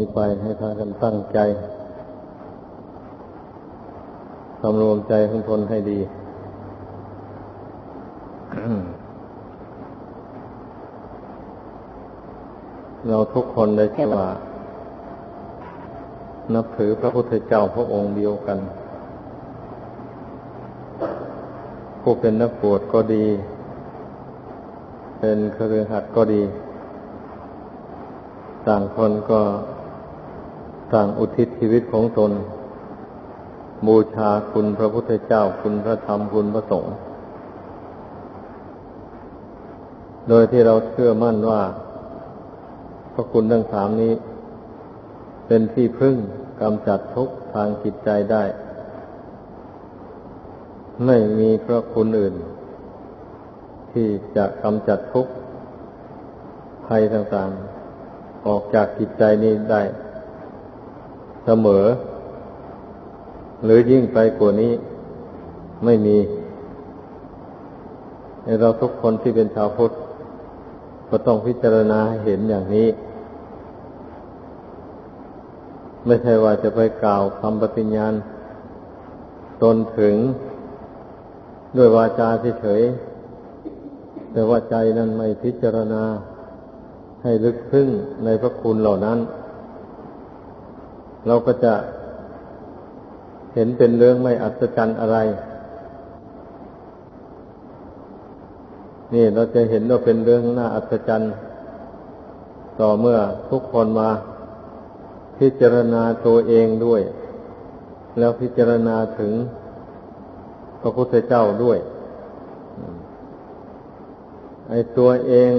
นี่ไปให้พากันตั้งใจสำรวมใจของตนให้ดี เราทุกคนได้ชื่อว่า นับถือพระพุทธเจ้าพระองค์เดียวกัน ผู้เป็นนักบวชก็ดี เป็นเครือขัดก็ดี ต่างคนก็ ต่างอุทิศชีวิตของตน บูชาคุณพระพุทธเจ้าคุณพระธรรมคุณพระสงฆ์โดยที่เราเชื่อมั่นว่า พระคุณทั้งสามนี้ เป็นที่พึ่งกำจัดทุกทางจิตใจได้ ไม่มีพระคุณอื่น ที่จะกำจัดทุกภัยต่างๆ ออกจากจิตใจนี้ได้ เสมอ หรือยิ่งไปกว่านี้ไม่มีเราทุกคนที่เป็นชาวพุทธก็ต้องพิจารณาเห็นอย่างนี้ ไม่ใช่ว่าจะไปกล่าวคำปฏิญญาณตนถึงด้วยวาจาเฉยแต่ว่าใจนั้นไม่พิจารณาให้ลึกซึ้งในพระคุณเหล่านั้น เราก็จะเห็นเป็นเรื่องไม่อัศจรรย์อะไร นี่เราจะเห็นว่าเป็นเรื่องน่าอัศจรรย์ ต่อเมื่อทุกคนมาพิจารณาตัวเองด้วย แล้วพิจารณาถึงพระพุทธเจ้าด้วยไอ้ตัวเอง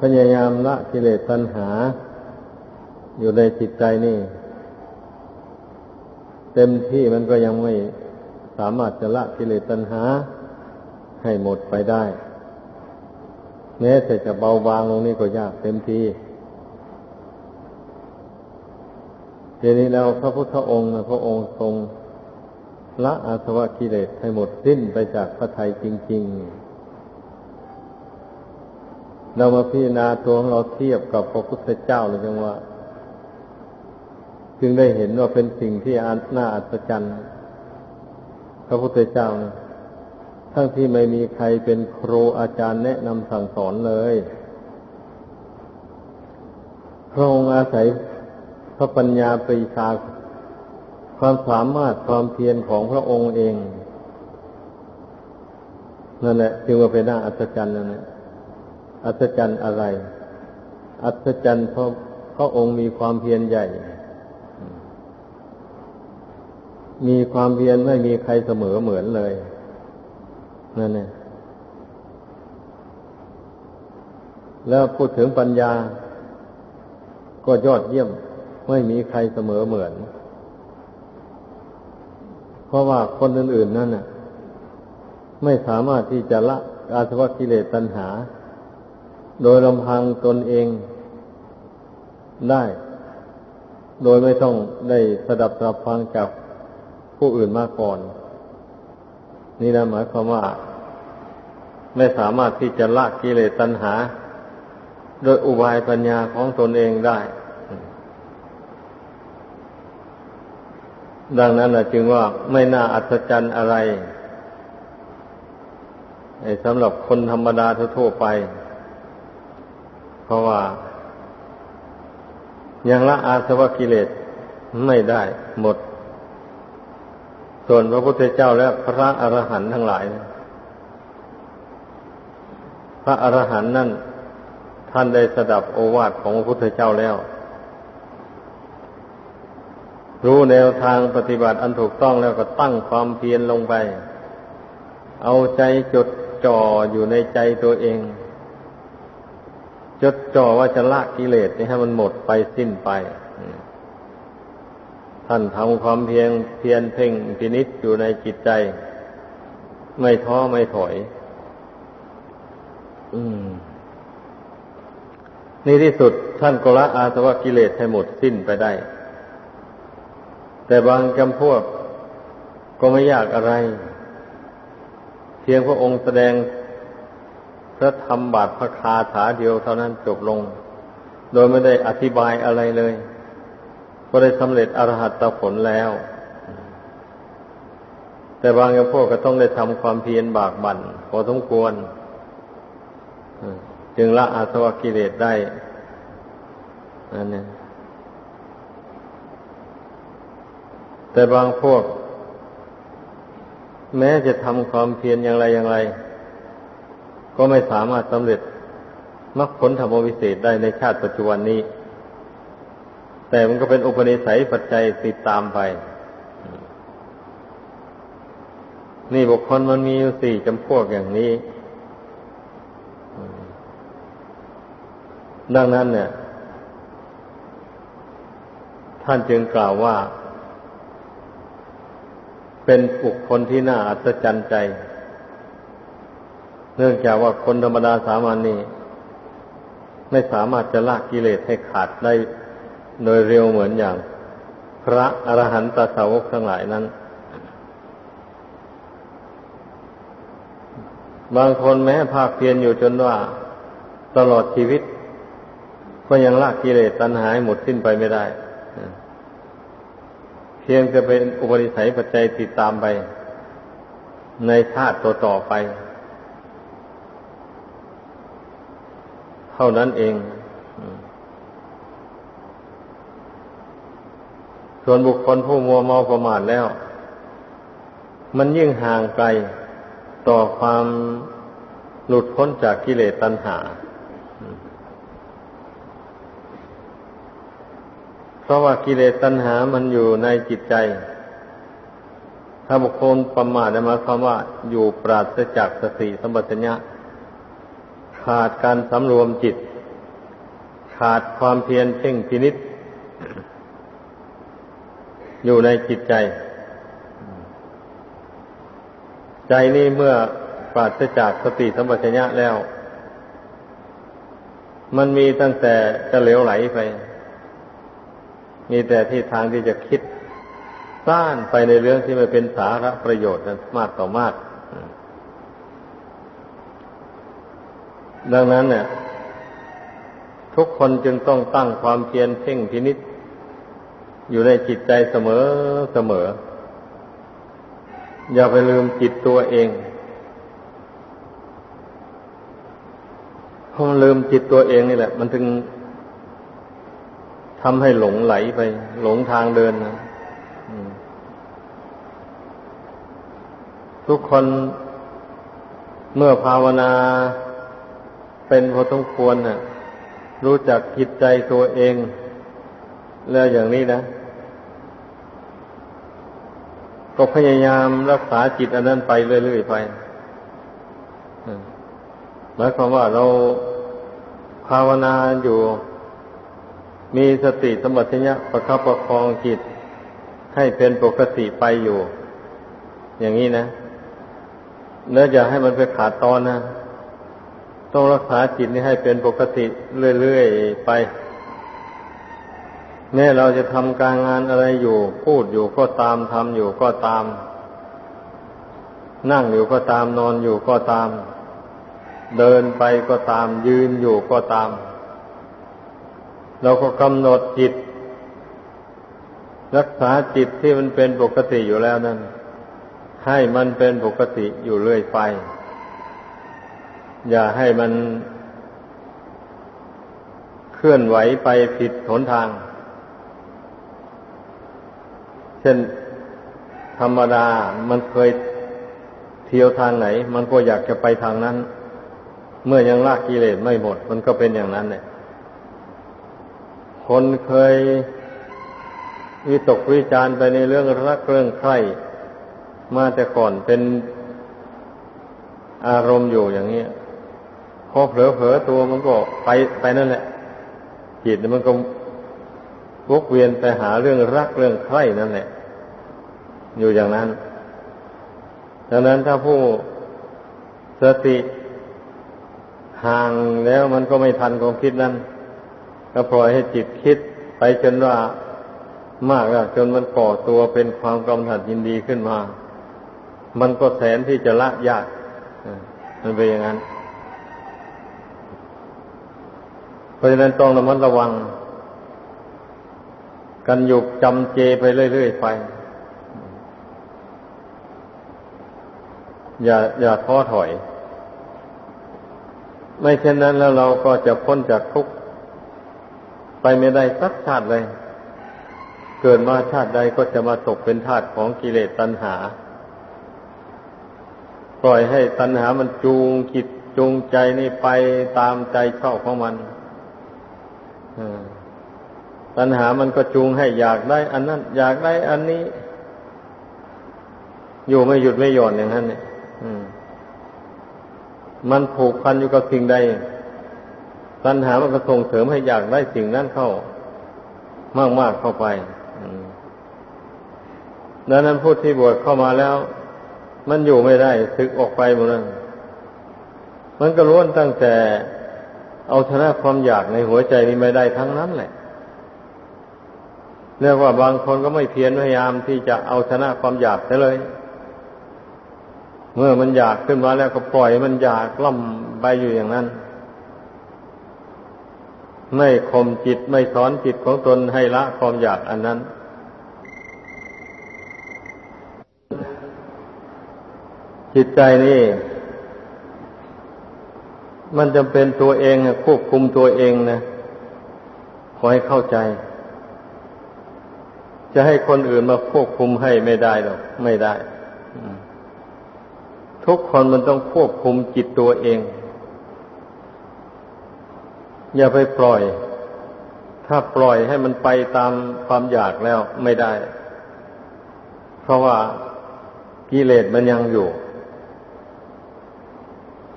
พยายามละกิเลสตัณหา อยู่ในจิตใจนี่ เต็มที่มันก็ยังไม่สามารถจะละกิเลสตัณหา ให้หมดไปได้ แม้แต่จะเบาบางลงนี่ก็ยากเต็มทีทีนี้แล้วพระพุทธองค์พระองค์ทรงละอาสวะกิเลสให้หมดสิ้นไปจากพระไทยจริง ๆ เรามาพิจารณาตัวของเราเทียบกับพระพุทธเจ้าเลยจังว่า จึงได้เห็นว่าเป็นสิ่งที่น่าอัศจรรย์พระพุทธเจ้านะทั้งที่ไม่มีใครเป็นครูอาจารย์แนะนำสั่งสอนเลยพระองค์อาศัยพระปัญญาปรีชาความสามารถความเพียรของพระองค์เองนั่นแหละจึงว่าเป็นน่าอัศจรรย์นั่นแหละอัศจรรย์อะไร อัศจรรย์เพราะพระองค์มีความเพียรใหญ่ มีความเพียรไม่มีใครเสมอเหมือนเลย นั่นเองแล้วพูดถึงปัญญา ก็ยอดเยี่ยม ไม่มีใครเสมอเหมือน เพราะว่าคนอื่นๆนั่นน่ะ ไม่สามารถที่จะละอาสวะกิเลสตัณหา โดยลำพังตนเองได้ โดยไม่ต้องได้สดับตรับฟังจาก ผู้อื่นมาก่อน นี่นะหมายความว่า ไม่สามารถที่จะละกิเลสตัณหา โดยอุบายปัญญาของตนเองได้ ดังนั้นนะจึงว่าไม่น่าอัศจรรย์อะไรสำหรับคนธรรมดาทั่วไป เพราะว่า ยังละอาสวะกิเลสไม่ได้หมด ส่วนพระพุทธเจ้าและพระอรหันต์ทั้งหลาย พระอรหันต์นั่น ท่านได้สดับโอวาทของพระพุทธเจ้าแล้ว รู้แนวทางปฏิบัติอันถูกต้องแล้วก็ตั้งความเพียรลงไป เอาใจจดจ่ออยู่ในใจตัวเอง จดจ่อว่าจะละกิเลสนี้ให้มันหมดไปสิ้นไป ท่านทำความเพียงเพียนเพ่งพินิษอยู่ในจิตใจ ไม่ท้อไม่ถอย อืมนี่ที่สุดท่านก็ละอาสวะกิเลสให้หมดสิ้นไปได้ แต่บางจำพวกก็ไม่ยากอะไร เพียงพระองค์แสดงพระธรรมบาทพระคาถาเดียวเท่านั้นจบลง โดยไม่ได้อธิบายอะไรเลย ก็ได้สำเร็จอรหัตผลแล้ว แต่บางอย่างพวกก็ต้องได้ทำความเพียรบากบั่นพอสมควร จึงละอาสวะกิเลสได้อันนี้แต่บางพวก แม้จะทำความเพียรอย่างไรอย่างไร ก็ไม่สามารถสำเร็จมรรคผลธรรมวิเศษได้ในชาติปัจจุบันนี้ แต่มันก็เป็นอุปนิสัยปัจจัยติดตามไป นี่บุคคลมันมีอยู่สี่จำพวกอย่างนี้ ดังนั้นเนี่ย ท่านจึงกล่าวว่า เป็นบุคคลที่น่าอัศจรรย์ใจ เนื่องจากว่าคนธรรมดาสามัญนนี่ไม่สามารถจะละกิเลสให้ขาดได้ โดยเร็วเหมือนอย่าง พระอรหันตสาวกทั้งหลายนั้น บางคนแม้ภาคเพียรอยู่จนว่าตลอดชีวิต ก็ยังละกิเลสตัณหาหมดสิ้นไปไม่ได้เพียงจะเป็นอุปนิสัยปัจจัยติดตามไป ในชาติต่อต่อไป เท่านั้นเอง ส่วนบุคคลผู้มัวเมาประมาทแล้ว มันยิ่งห่างไกลต่อความหลุดพ้นจากกิเลสตัณหา เพราะว่ากิเลสตัณหามันอยู่ในจิตใจ ถ้าบุคคลประมาทหมายความว่าอยู่ปราศจากสติสัมปชัญญะขาดการสำรวมจิต ขาดความเพียรเพ่งพินิษ อยู่ในจิตใจ ใจนี่เมื่อปราศจากสติสัมปชัญญะแล้ว มันมีตั้งแต่จะเหลวไหลไป มีแต่ที่ทางที่จะคิดสร้างไปในเรื่องที่ไม่เป็นสาระประโยชน์นั้นมากต่อมาก ดังนั้นเนี่ยทุกคนจึงต้องตั้งความเพียรเพ่งพินิษ อยู่ในจิตใจเสมอเสมอ อย่าไปลืมจิตตัวเองเพราะลืมจิตตัวเองนี่แหละ มันถึงทำให้หลงไหลไป หลงทางเดินนะทุกคนเมื่อภาวนาเป็นพอสมควรน่ะ รู้จักจิตใจตัวเอง แล้วอย่างนี้นะ ก็พยายามรักษาจิตอันนั้นไปเรื่อยๆไปหมายความว่าเราภาวนาอยู่ มีสติสมบัติญะประคับประคองจิต ให้เป็นปกติไปอยู่ อย่างนี้นะเนื้ออย่าให้มันไปขาดตอนนะ ต้องรักษาจิตนี้ให้เป็นปกติเรื่อยๆไป แม้เราจะทำการงานอะไรอยู่ พูดอยู่ก็ตามทำอยู่ก็ตาม นั่งอยู่ก็ตามนอนอยู่ก็ตาม เดินไปก็ตามยืนอยู่ก็ตาม เราก็กำหนดจิต รักษาจิตที่มันเป็นปกติอยู่แล้วนั้นให้มันเป็นปกติอยู่เรื่อยไป อย่าให้มันเคลื่อนไหวไปผิดหนทาง เช่นธรรมดามันเคยเที่ยวทางไหน มันก็อยากจะไปทางนั้น เมื่อยังลากกิเลสไม่หมด มันก็เป็นอย่างนั้นเนี่ยคนเคยวิตกวิจารไปในเรื่องรักเรื่องใคร่มาแต่ก่อนเป็นอารมณ์อยู่อย่างนี้พอเผลอเผลอตัวมันก็ไปไปนั่นแหละจิตมันก็ วกเวียนไปหาเรื่องรักเรื่องใคร่นั่นแหละ อยู่อย่างนั้น ดังนั้นถ้าผู้สติห่างแล้วมันก็ไม่ทันความคิดนั้นก็ปล่อยให้จิตคิดไปจนว่ามากแล้วจนมันก่อตัวเป็นความกำหนัดยินดีขึ้นมา มันก็แสนที่จะละยากมันเป็นอย่างนั้น เพราะฉะนั้นต้องระมัดระวัง กันอยู่จำเจไปเรื่อยๆไป อย่าอย่าท้อถอย ไม่เช่นนั้นแล้วเราก็จะพ้นจากทุกข์ไปไม่ได้สักชาติเลย เกิดมาชาติใดก็จะมาตกเป็นทาสของกิเลสตัณหา ปล่อยให้ตัณหามันจูงจิตจูงใจนี่ไปตามใจชอบของมัน ตัณหามันก็จูงให้อยากได้ อันนั้น อยากได้อันนี้ อยู่ไม่หยุดไม่หย่อนอย่างนั้นเนี่ยมันผูกพันอยู่กับสิ่งใด ตัณหามันก็ส่งเสริมให้อยากได้สิ่งนั้นเข้ามากๆเข้าไปดังนั้นผู้ที่บวชเข้ามาแล้ว มันอยู่ไม่ได้สึกออกไปหมดเลยมันก็ล้วนตั้งแต่เอาชนะความอยากในหัวใจนี้ไม่ได้ทั้งนั้นแหละ เรียกว่าบางคนก็ไม่เพียรพยายามที่จะเอาชนะความอยากไปเลย เมื่อมันอยากขึ้นมาแล้วก็ปล่อยมันอยากล่ำไปอยู่อย่างนั้น ไม่ข่มจิตไม่สอนจิตของตนให้ละความอยากอันนั้น จิตใจนี่มันจำเป็นตัวเองควบคุมตัวเองนะขอให้เข้าใจ จะให้คนอื่นมาควบคุมให้ไม่ได้หรอกไม่ได้ทุกคนมันต้องควบคุมจิตตัวเอง อย่าไปปล่อย ถ้าปล่อยให้มันไปตามความอยากแล้วไม่ได้ เพราะว่ากิเลสมันยังอยู่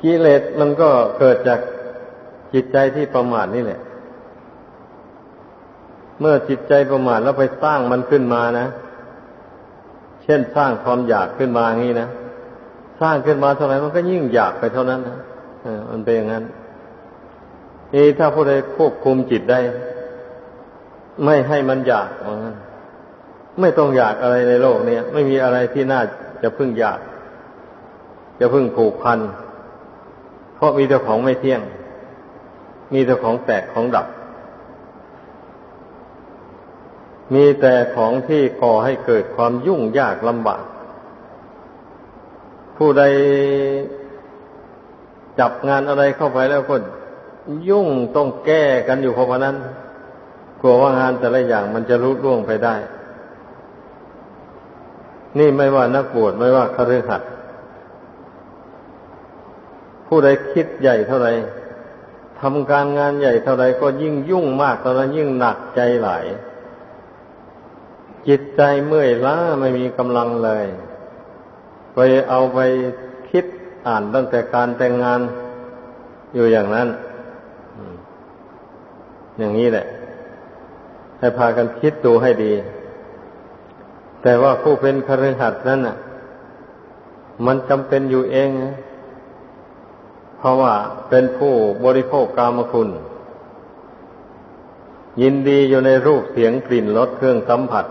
กิเลสมันก็เกิดจากจิตใจที่ประมาทนี่แหละ เมื่อจิตใจประมาทแล้วไปสร้างมันขึ้นมานะ เช่นสร้างความอยากขึ้นมางี้นะสร้างขึ้นมาเท่าไหร่มันก็ยิ่งอยากไปเท่านั้นนะมันเป็นอย่างนั้นนี่ถ้าผู้ใดควบคุมจิตได้ ไม่ให้มันอยากว่างั้นไม่ต้องอยากอะไรในโลกนี้ไม่มีอะไรที่น่าจะพึ่งอยาก จะพึ่งผูกพัน เพราะมีแต่ของไม่เที่ยง มีแต่ของแตกของดับ มีแต่ของที่ก่อให้เกิดความยุ่งยากลำบาก ผู้ใดจับงานอะไรเข้าไปแล้วก็ยุ่งต้องแก้กันอยู่เพราะนั้น กลัวว่างานแต่ละอย่างมันจะรุดร่วงไปได้ นี่ไม่ว่านักบวชไม่ว่าคฤหัสถ์ผู้ใดคิดใหญ่เท่าไรทำการงานใหญ่เท่าไรก็ยิ่งยุ่งมากเท่านั้นยิ่งหนักใจหลาย จิตใจเมื่อยล้าไม่มีกำลังเลย ไปเอาไปคิดอ่านตั้งแต่การแต่งงานอยู่อย่างนั้น อย่างนี้แหละ ให้พากันคิดดูให้ดี แต่ว่าผู้เป็นคฤหัสถ์นั้นน่ะ มันจำเป็นอยู่เองนะเพราะว่าเป็นผู้บริโภคกามคุณ ยินดีอยู่ในรูปเสียงกลิ่นรสเครื่องสัมผัส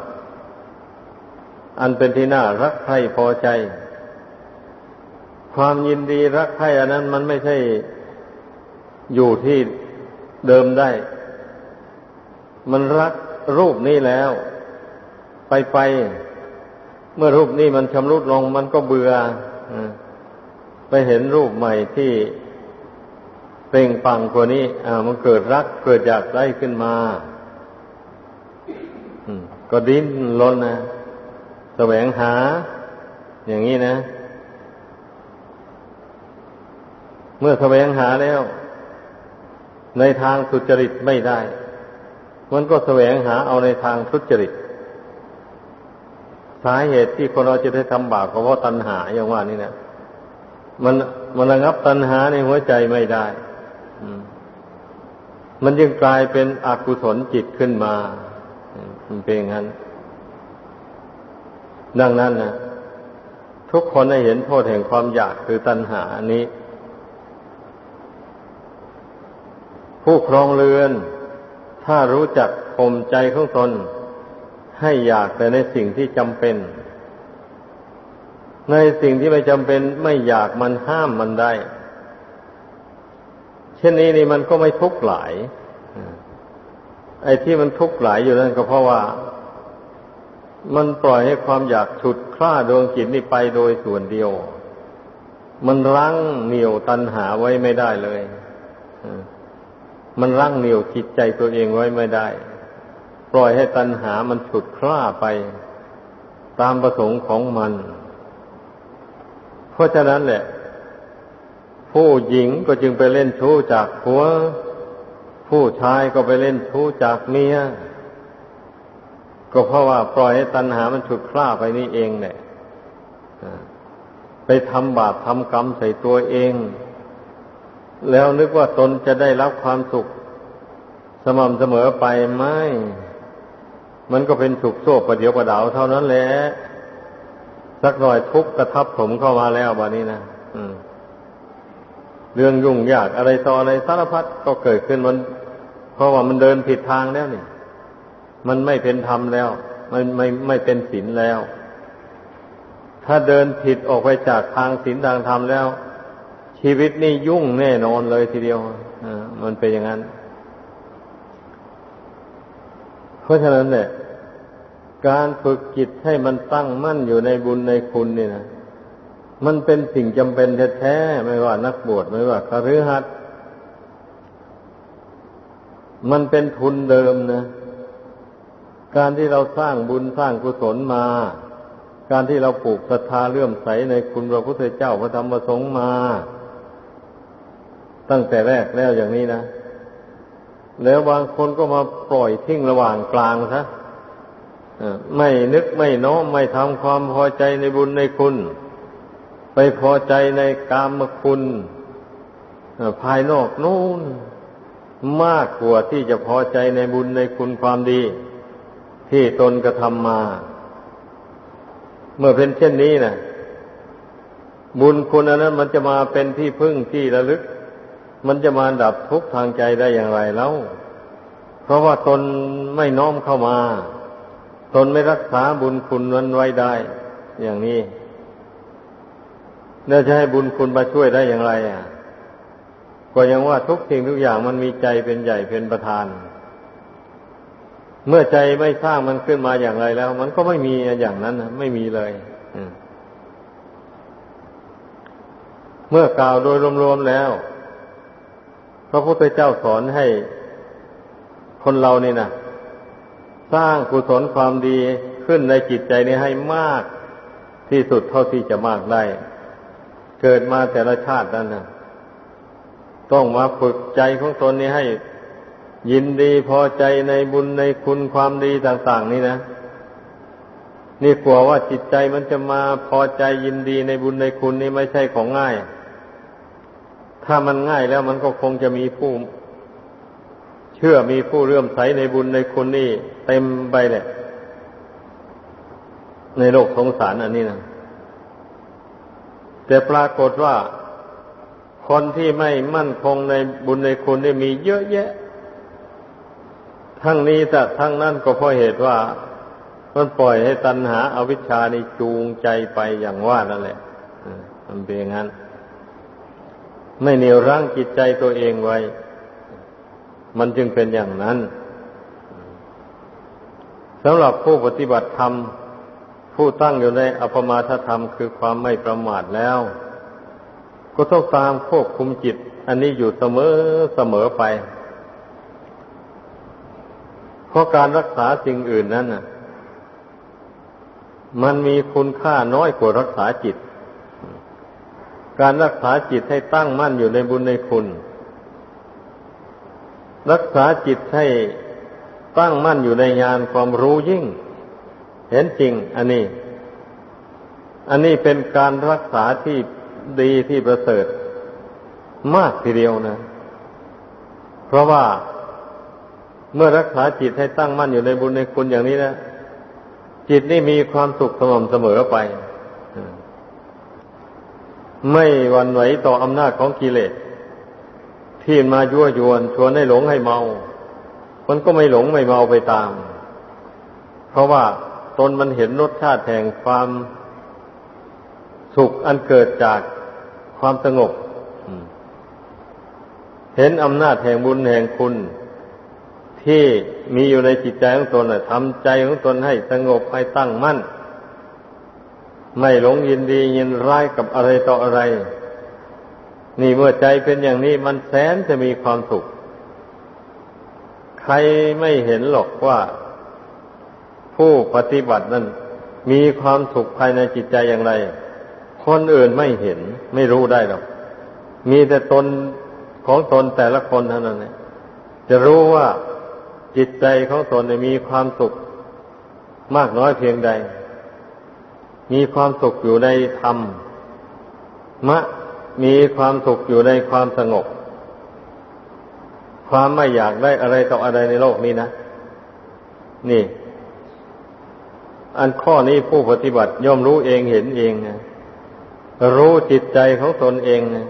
อันเป็นที่น่ารักใคร่พอใจ ความยินดีรักใคร่อันนั้นมันไม่ใช่อยู่ที่เดิมได้ มันรักรูปนี้แล้ว ไปไปเมื่อรูปนี้มันชำรุดลงมันก็เบื่อไปเห็นรูปใหม่ที่เปล่งปังกว่านี้ อ่า มันเกิดรักเกิดอยากได้ขึ้นมาก็ดิ้นรนนะ แสวงหา อย่างนี้นะ เมื่อแสวงหาแล้ว ในทางสุจริตไม่ได้ มันก็แสวงหาเอาในทางทุจริตสาเหตุที่คนเราจะได้ทำบาปเพราะตัณหาอย่างว่านี่นะมันมันระงับตัณหาในหัวใจไม่ได้ มันยังกลายเป็นอกุศลจิตขึ้นมาเป็นอย่างนั้น ดังนั้นนะทุกคนได้เห็นโทษแห่งความอยากคือตัณหานี้ ผู้ครองเรือน ถ้ารู้จักข่มใจของตน ให้อยากแต่ในสิ่งที่จำเป็น ในสิ่งที่ไม่จำเป็นไม่อยากมันห้ามมันได้ เช่นนี้นี่มันก็ไม่ทุกข์หลาย ไอ้ที่มันทุกข์หลายอยู่นั่นก็เพราะว่า มันปล่อยให้ความอยากฉุดคล้าดวงจิตนี่ไปโดยส่วนเดียว มันรั้งเหนี่ยวตัณหาไว้ไม่ได้เลย มันรั้งเหนี่ยวจิตใจตัวเองไว้ไม่ได้ ปล่อยให้ตัณหามันฉุดคล้าไป ตามประสงค์ของมัน เพราะฉะนั้นแหละ ผู้หญิงก็จึงไปเล่นชู้จากผัว ผู้ชายก็ไปเล่นชู้จากเมีย ก็เพราะว่าปล่อยให้ตัณหามันฉุดคล้าไปนี่เองเนี่ยไปทำบาปทำกรรมใส่ตัวเอง แล้วนึกว่าตนจะได้รับความสุข สม่ำเสมอไปไม่ มันก็เป็นสุขโซ่ประเดียวประดาวเท่านั้นแหละสักหน่อยทุกข์กระทับผมเข้ามาแล้วบานี้นะเรื่องยุ่งยากอะไรต่ออะไรสารพัดก็เกิดขึ้นมัน เพราะว่ามันเดินผิดทางแล้วนี่ มันไม่เป็นธรรมแล้ว มันไม่ไม่เป็นศีลแล้ว ถ้าเดินผิดออกไปจากทางศีลทางธรรมแล้ว ชีวิตนี่ยุ่งแน่นอนเลยทีเดียวอ่ามันเป็นอย่างนั้น เพราะฉะนั้นเนี่ยการฝึกจิตให้มันตั้งมั่นอยู่ในบุญในคุณนี่นะมันเป็นสิ่งจำเป็นแท้ๆไม่ว่านักบวชไม่ว่าคฤหัสถ์มันเป็นทุนเดิมนะ การที่เราสร้างบุญสร้างกุศลมา การที่เราปลูกศรัทธาเลื่อมใสในคุณพระพุทธเจ้าพระธรรมพระสงฆ์มา ตั้งแต่แรกแล้วอย่างนี้นะ แล้วบางคนก็มาปล่อยทิ้งระหว่างกลางซะไม่นึกไม่น้อมไม่ทำความพอใจในบุญในคุณ ไปพอใจในกามคุณภายนอกนู่นมากกว่าที่จะพอใจในบุญในคุณความดี ที่ตนกระทำมา เมื่อเป็นเช่นนี้นะบุญคุณอันนั้นมันจะมาเป็นที่พึ่งที่ระลึก มันจะมาดับทุกข์ทางใจได้อย่างไรแล้ว เพราะว่าตนไม่น้อมเข้ามา ตนไม่รักษาบุญคุณนั้นไว้ได้ อย่างนี้แล้วจะให้บุญคุณมาช่วยได้อย่างไร อะ ก็ยังว่าทุกสิ่งทุกอย่างมันมีใจเป็นใหญ่เป็นประธานเเมื่อใจไม่สร้างมันขึ้นมาอย่างไรแล้ว มันก็ไม่มีอย่างนั้นนะไม่มีเลยเมื่อกล่าวโดยรวมๆแล้ว พระพุทธเจ้าสอนให้คนเรานี่นะสร้างกุศลความดีขึ้นในจิตใจนี้ให้มากที่สุดเท่าที่จะมากได้ เกิดมาแต่ละชาตินั้นนะต้องมาฝึกใจของตนนี้ให้ ยินดีพอใจในบุญในคุณความดีต่าง ๆ นี่นะ นี่กลัวว่าจิตใจมันจะมาพอใจยินดีในบุญในคุณนี่ไม่ใช่ของง่าย ถ้ามันง่ายแล้วมันก็คงจะมีผู้ เชื่อมีผู้เรื่มใสในบุญในคุณนี่ เต็มไปเลยในโลกสงสารอันนี้นะแต่ปรากฏว่าคนที่ไม่มั่นคงในบุญในคุณได้มีเยอะแยะ ทั้งนี้แต่ทั้งนั้นก็เพราะเหตุว่ามันปล่อยให้ตัณหาอาวิชชานี่จูงใจไปอย่างว่านั่นแหละมันเป็นอย่างนั้น ไม่เหนี่ยวรั้งจิตใจตัวเองไว้ มันจึงเป็นอย่างนั้นสำหรับผู้ปฏิบัติธรรม ผู้ตั้งอยู่ในอภมาทธรรมคือความไม่ประมาทแล้ว ก็ต้องตามควบคุมจิต อันนี้อยู่เสมอเสมอไป ราะการรักษาสิ่งอื่นนั้นน่ะ มันมีคุณค่าน้อยกว่ารักษาจิต การรักษาจิตให้ตั้งมั่นอยู่ในบุญในคุณ รักษาจิตให้ตั้งมั่นอยู่ในญาณความรู้ยิ่ง เห็นจริง อันนี้ อันนี้เป็นการรักษาที่ดีที่ประเสริฐมากทีเดียวนะ เพราะว่า เมื่อรักษาจิตให้ตั้งมั่นอยู่ในบุญในคุณอย่างนี้นะจิตนี่มีความสุขสม่ำเสมอไปไม่หวั่นไหวต่ออำนาจของกิเลสที่มายั่วยวน ชวนให้หลงให้เมา มันก็ไม่หลงไม่เมาไปตาม เพราะว่าตนมันเห็นรสชาติแห่งความสุขอันเกิดจากความสงบ เห็นอำนาจแห่งบุญแห่งคุณ ที่มีอยู่ในจิตใจของตนทำใจของตนให้สงบให้ตั้งมั่น ไม่หลงยินดียินร้ายกับอะไรต่ออะไร นี่เมื่อใจเป็นอย่างนี้มันแสนจะมีความสุข ใครไม่เห็นหรอกว่า ผู้ปฏิบัตินั้นมีความสุขภายในจิตใจอย่างไร คนอื่นไม่เห็นไม่รู้ได้หรอก มีแต่ตนของตนแต่ละคนเท่านั้นจะรู้ว่า จิตใจของตนมีความสุขมากน้อยเพียงใด มีความสุขอยู่ในธรรม มะมีความสุขอยู่ในความสงบ ความไม่อยากได้อะไรต่ออะไรในโลกนี้นะ นี่ อันข้อนี้ผู้ปฏิบัติย่อมรู้เองเห็นเองนะรู้จิตใจของตนเองนะ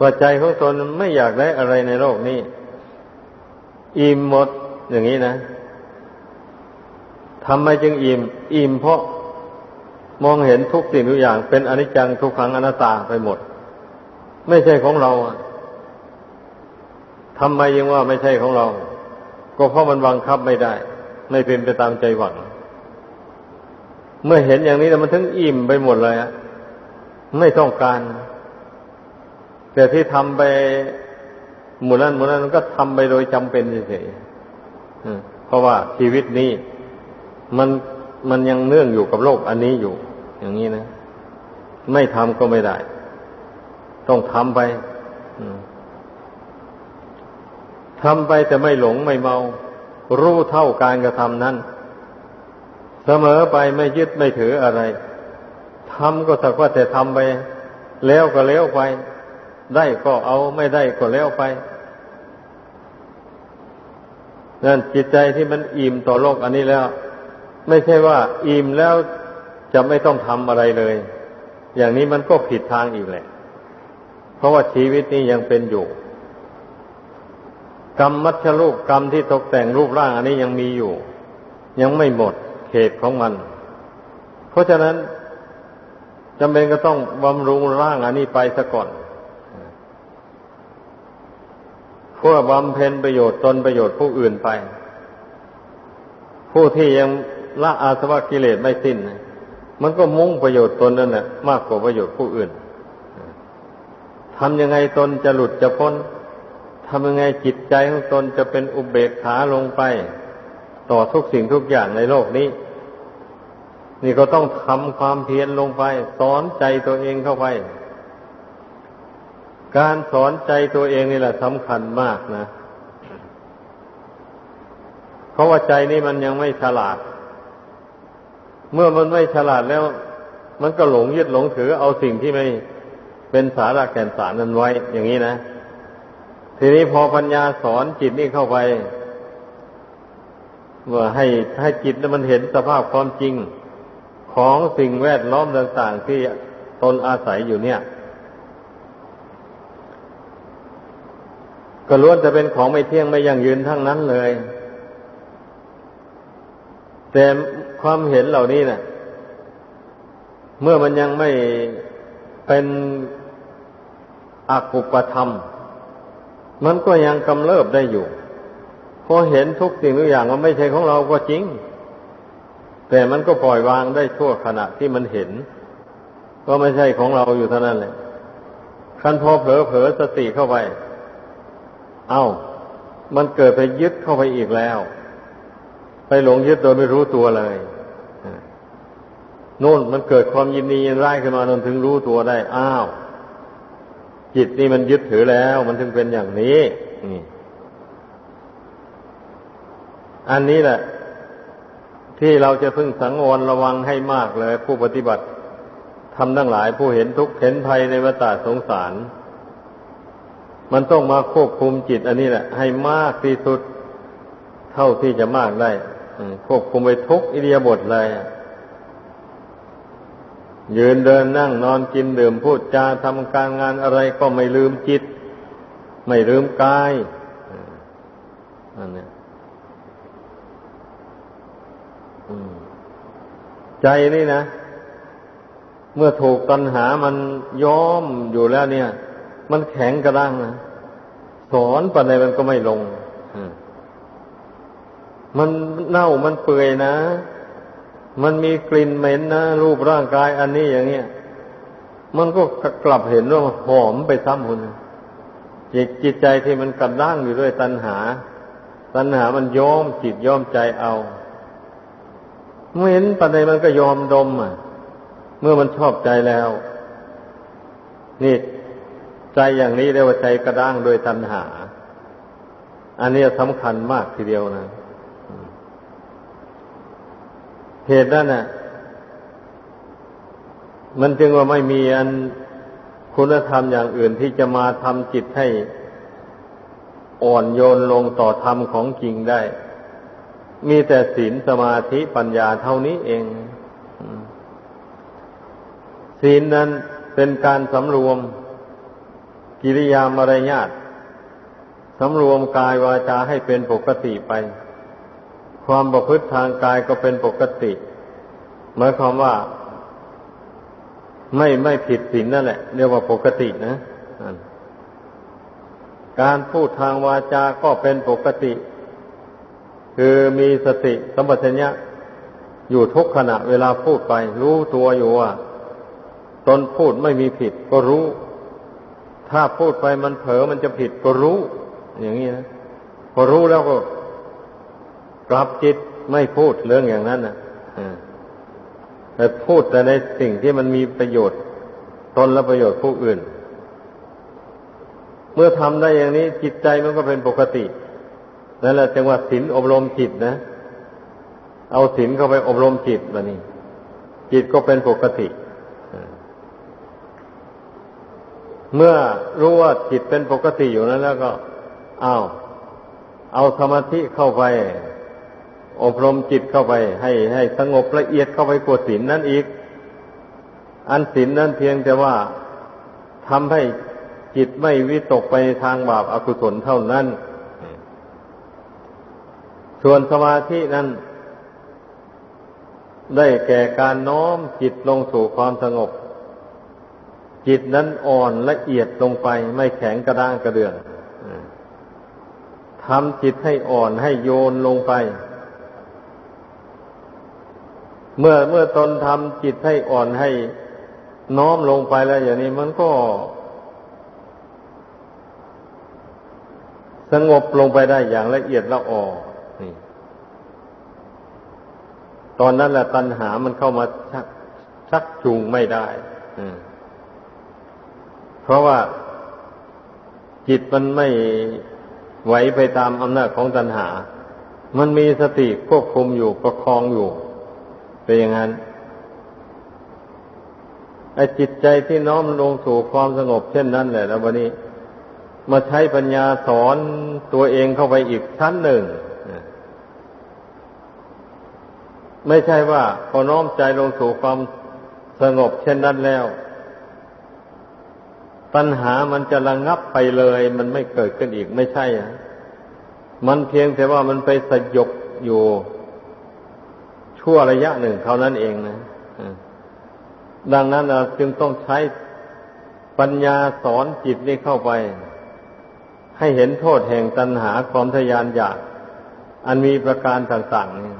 ว่าใจของตนไม่อยากได้อะไรในโลกนี้ อิ่มหมดอย่างนี้นะทำไมจึงอิ่ม อิ่มเพราะมองเห็นทุกสิ่งทุกอย่าง เป็นอนิจจังทุกขังอนัตตาไปหมด ไม่ใช่ของเราทำไมยังว่าไม่ใช่ของเรา ก็เพราะมันบังคับไม่ได้ ไม่เป็นไปตามใจหวัง เมื่อเห็นอย่างนี้แล้วมันถึงอิ่มไปหมดเลยอะไม่ต้องการ แต่ที่ทำไป หมู่นั้นหมู่นั้นก็ทำไปโดยจำเป็นเฉยๆเพราะว่าชีวิตนี้มันมันยังเนื่องอยู่กับโลกอันนี้อยู่ อย่างนี้นะ ไม่ทำก็ไม่ได้ ต้องทำไปทำไปแต่ไม่หลงไม่เมา รู้เท่าการกระทำนั้น เสมอไปไม่ยึดไม่ถืออะไรทำก็สักว่าแต่ทำไป แล้วก็แล้วไป ได้ก็เอาไม่ได้ก็แล้วไป นั่นจิตใจที่มันอิ่มต่อโลกอันนี้แล้ว ไม่ใช่ว่าอิ่มแล้วจะไม่ต้องทำอะไรเลย อย่างนี้มันก็ผิดทางอีกแหละ เพราะว่าชีวิตนี้ยังเป็นอยู่ กรรมมัชลูกกรรมที่ตกแต่งรูปร่างอันนี้ยังมีอยู่ ยังไม่หมดเขตของมัน เพราะฉะนั้นจำเป็นก็ต้องบำรุงร่างอันนี้ไปซะก่อน เพื่อบำเพ็ญประโยชน์ตนประโยชน์ผู้อื่นไป ผู้ที่ยังละอาสวะกิเลสไม่สิ้น มันก็มุ่งประโยชน์ตนนั่นแหละมากกว่าประโยชน์ผู้อื่นทำยังไงตนจะหลุดจะพ้นทำยังไงจิตใจของตนจะเป็นอุเบกขาลงไป ต่อทุกสิ่งทุกอย่างในโลกนี้ นี่ก็ต้องทำความเพียรลงไป สอนใจตัวเองเข้าไป การสอนใจตัวเองนี่แหละสำคัญมากนะ เพราะว่าใจนี่มันยังไม่ฉลาด เมื่อมันไม่ฉลาดแล้ว มันก็หลงยึดหลงถือเอาสิ่งที่ไม่เป็นสาระแก่นสารนั้นไว้ อย่างนี้นะ ทีนี้พอปัญญาสอนจิตนี่เข้าไปว่าให้ให้จิตมันเห็นสภาพความจริงของสิ่งแวดล้อมต่าง ๆ ที่ตนอาศัยอยู่เนี่ย ก็ล้วนจะเป็นของไม่เที่ยงไม่ยั่งยืนทั้งนั้นเลย แต่ความเห็นเหล่านี้เนะ่ะ เมื่อมันยังไม่เป็นอกุปธรรม มันก็ยังกำเริบได้อยู่พอเห็นทุกสิ่งทุกอย่างว่าไม่ใช่ของเราก็จริง แต่มันก็ปล่อยวางได้ชั่วขณะที่มันเห็น ก็ไม่ใช่ของเราอยู่เท่านั้นเลยคันพอเผลอเผลอสติเข้าไป เอา้า มันเกิดไปยึดเข้าไปอีกแล้ว ไปหลงยึดโดยไม่รู้ตัวเลยโน่นมันเกิดความยินดียินร้ายขึ้นมานนถึงรู้ตัวได้ อ้าว จิตนี่มันยึดถือแล้ว มันถึงเป็นอย่างนี้นี่อันนี้แหละ ที่เราจะพึ่งสังวรระวังให้มากเลย ผู้ปฏิบัติทำทั้งหลายผู้เห็นทุกข์เห็นภัยในวัฏสงสาร มันต้องมาควบคุมจิต อันนี้แหละ ให้มากที่สุด เท่าที่จะมากได้ควบคุมไปทุกอิเดียบทเลยยืนเดินนั่งนอนกินดื่มพูดจาทำการงานอะไรก็ไม่ลืมจิต ไม่ลืมกายอันนี้ใจนี่นะ เมื่อถูกตัณหามันย้อมอยู่แล้วเนี่ย มันแข็งกระด้างนะสอนปันใดมันก็ไม่ลงมันเน่ามันเปื่อยนะ มันมีกลิ่นเหม็นนะรูปร่างกายอันนี้อย่างเงี้ย มันก็กลับเห็นว่าหอมไปซ้ำคนจิตจิตใจที่มันกระด้างอยู่ด้วยตัณหา ตัณหามันยอมจิตยอมใจเอาเมื่อเห็นปัจจัยมันก็ยอมดมอะ เมื่อมันชอบใจแล้ว นี่ ใจอย่างนี้เรียกว่าใจกระด้างโดยตัณหา อันนี้สำคัญมากทีเดียวนะ เหตุนั้นน่ะ มันจึงว่าไม่มีอันคุณธรรมอย่างอื่นที่จะมาทำจิตให้อ่อนโยนลงต่อธรรมของจริงได้ มีแต่ศีลสมาธิปัญญาเท่านี้เอง ศีลนั้นเป็นการสำรวม กิริยามารยาทสำรวมกายวาจาให้เป็นปกติไป ความประพฤติทางกายก็เป็นปกติหมายความว่า ไม่ไม่ผิดศีลนั่นแหละเรียกว่าปกตินะการพูดทางวาจาก็เป็นปกติ คือมีสติสัมปชัญญะอยู่ทุกขณะเวลาพูดไป รู้ตัวอยู่ว่า ตนพูดไม่มีผิดก็รู้ ถ้าพูดไปมันเผลอมันจะผิดก็รู้ อย่างนี้นะพอรู้แล้วก็กลับจิตไม่พูดเรื่องอย่างนั้นนะแต่พูดแต่ในสิ่งที่มันมีประโยชน์ตนและประโยชน์ผู้อื่น เมื่อทำได้อย่างนี้ จิตใจมันก็เป็นปกตินั่นแหละจังหวะศีลอบรมจิตนะ เอาศีลเข้าไปอบรมจิตแบบนี้ จิตก็เป็นปกติ เมื่อรู้ว่าจิตเป็นปกติอยู่นั้นแล้วก็อ้าวเอาสมาธิเข้าไป อบรมจิตเข้าไป ให้ให้สงบละเอียดเข้าไปกวดศีลนั่นอีก อันศีลนั้นเพียงแต่ว่าทำให้จิตไม่วิตกไปทางบาปอากุศลเท่านั้น ส่วนสมาธินั้น ได้แก่การน้อมจิตลงสู่ความสงบ จิตนั้นอ่อนละเอียดลงไปไม่แข็งกระด้างกระเดืองทำจิตให้อ่อนให้โยนลงไป เมื่อเมื่อตนทำจิตให้อ่อนให้น้อมลงไปแล้ว อย่างนี้มันก็ สงบลงไปได้อย่างละเอียดละออนี่ ตอนนั้นแหละตัณหามันเข้ามาชักชักจูงไม่ได้ อืม ราะว่าจิตมันไม่ไหวไปตามอำนาจของตัณหา มันมีสติควบคุมอยู่ประคองอยู่เป็นอย่างนั้นไอ้จิตใจที่น้อมลงสู่ความสงบเช่นนั้นแหละแล้ววันนี้ มาใช้ปัญญาสอนตัวเองเข้าไปอีกชั้นหนึ่ง ไม่ใช่ว่าพอน้อมใจลงสู่ความสงบเช่นนั้นแล้ว ปัญหามันจะระงงับไปเลย มันไม่เกิดขึ้นอีกไม่ใช่อะมันเพียงแต่ว่ามันไปสยบอยู่ชั่วระยะหนึ่งเท่านั้นเองนะดังนั้นเราจึงต้องใช้ปัญญาสอนจิตนี้เข้าไป ให้เห็นโทษแห่งตัณหาความทยานอยาก อันมีประการต่างๆนี่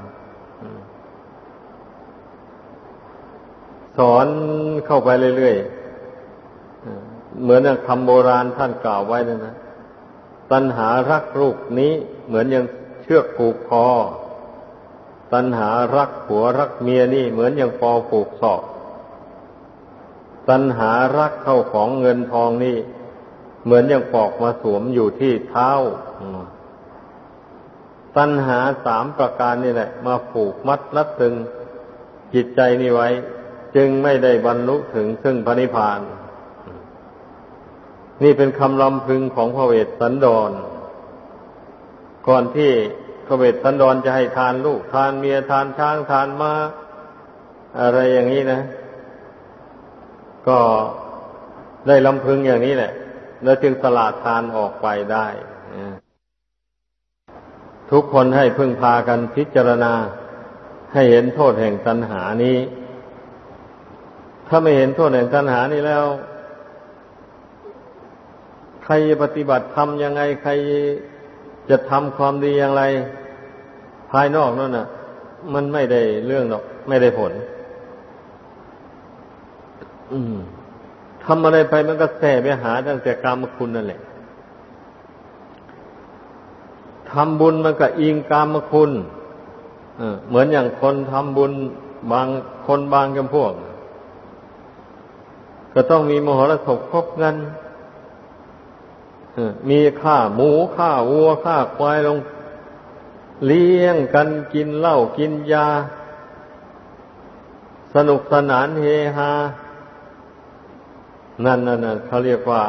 สอนเข้าไปเรื่อยๆ เหมือนอย่างคำโบราณท่านกล่าวไว้เลยนะตัณหารักลูกนี้เหมือนอย่างเชือกผูกคอ ตัณหารักผัวรักเมียนี่เหมือนอย่างปอผูกศอก ตัณหารักเข้าของเงินทองนี่ เหมือนอย่างปอกมาสวมอยู่ที่เท้า ตัณหาสามประการนี่แหละ มาผูกมัดรัดตึงจิตใจนี่ไว้ จึงไม่ได้บรรลุถึงซึ่งพระนิพพาน นี่เป็นคำลำพึงของพระเวสสันดร ก่อนที่พระเวสสันดรจะให้ทานลูกทานเมียทานช้างทานมา้าอะไรอย่างนี้นะ ก็ได้ลำพึงอย่างนี้แหละ แล้วจึงสละทานออกไปได้ทุกคนให้พึ่งพากันพิจารณา ให้เห็นโทษแห่งตัณหานี้ ถ้าไม่เห็นโทษแห่งตัณหานี้แล้ว รปฏิบัติทำยังไง ใครจะทำความดีอย่างไร ภายนอกนั่นน่ะ มันไม่ได้เรื่องหรอก ไม่ได้ผลทำอะไรไปมันก็แส่ไปหาตั้งแต่กรรมคุณนั่นแหละทำบุญมันก็อิงกรรมคุณเหมือนอย่างคนทำบุญบางคนบางจำพวก ก็ต้องมีมหรสพครบเงิน มีค่าหมูค่าวัวค่าควายลง เลี้ยงกันกินเหล้ากินยา สนุกสนานเฮฮา นั่นนั่นเขาเรียกว่า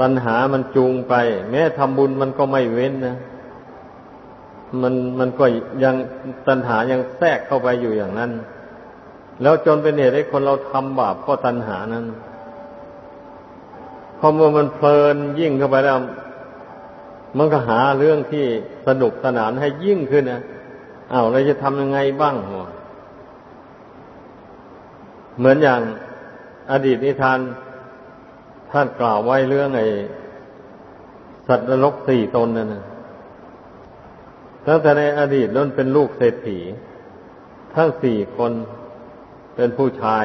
ตัณหามันจูงไป แม้ทำบุญมันก็ไม่เว้นนะมันมันก็ยังตัณหายังแทรกเข้าไปอยู่อย่างนั้น แล้วจนเป็นเหตุให้คนเราทำบาปเพราะตัณหานั้น พอเมื่อมันเพลินยิ่งเข้าไปแล้ว มันก็หาเรื่องที่สนุกสนานให้ยิ่งขึ้นนะอ้าวเราจะทำยังไงบ้างหัวเหมือนอย่างอดีตนิทานท่านกล่าวไว้เรื่องไอ้สัตว์นรกสี่ตนนั่นนะตั้งแต่ในอดีตนั้นเป็นลูกเศรษฐี ทั้งสี่คนเป็นผู้ชาย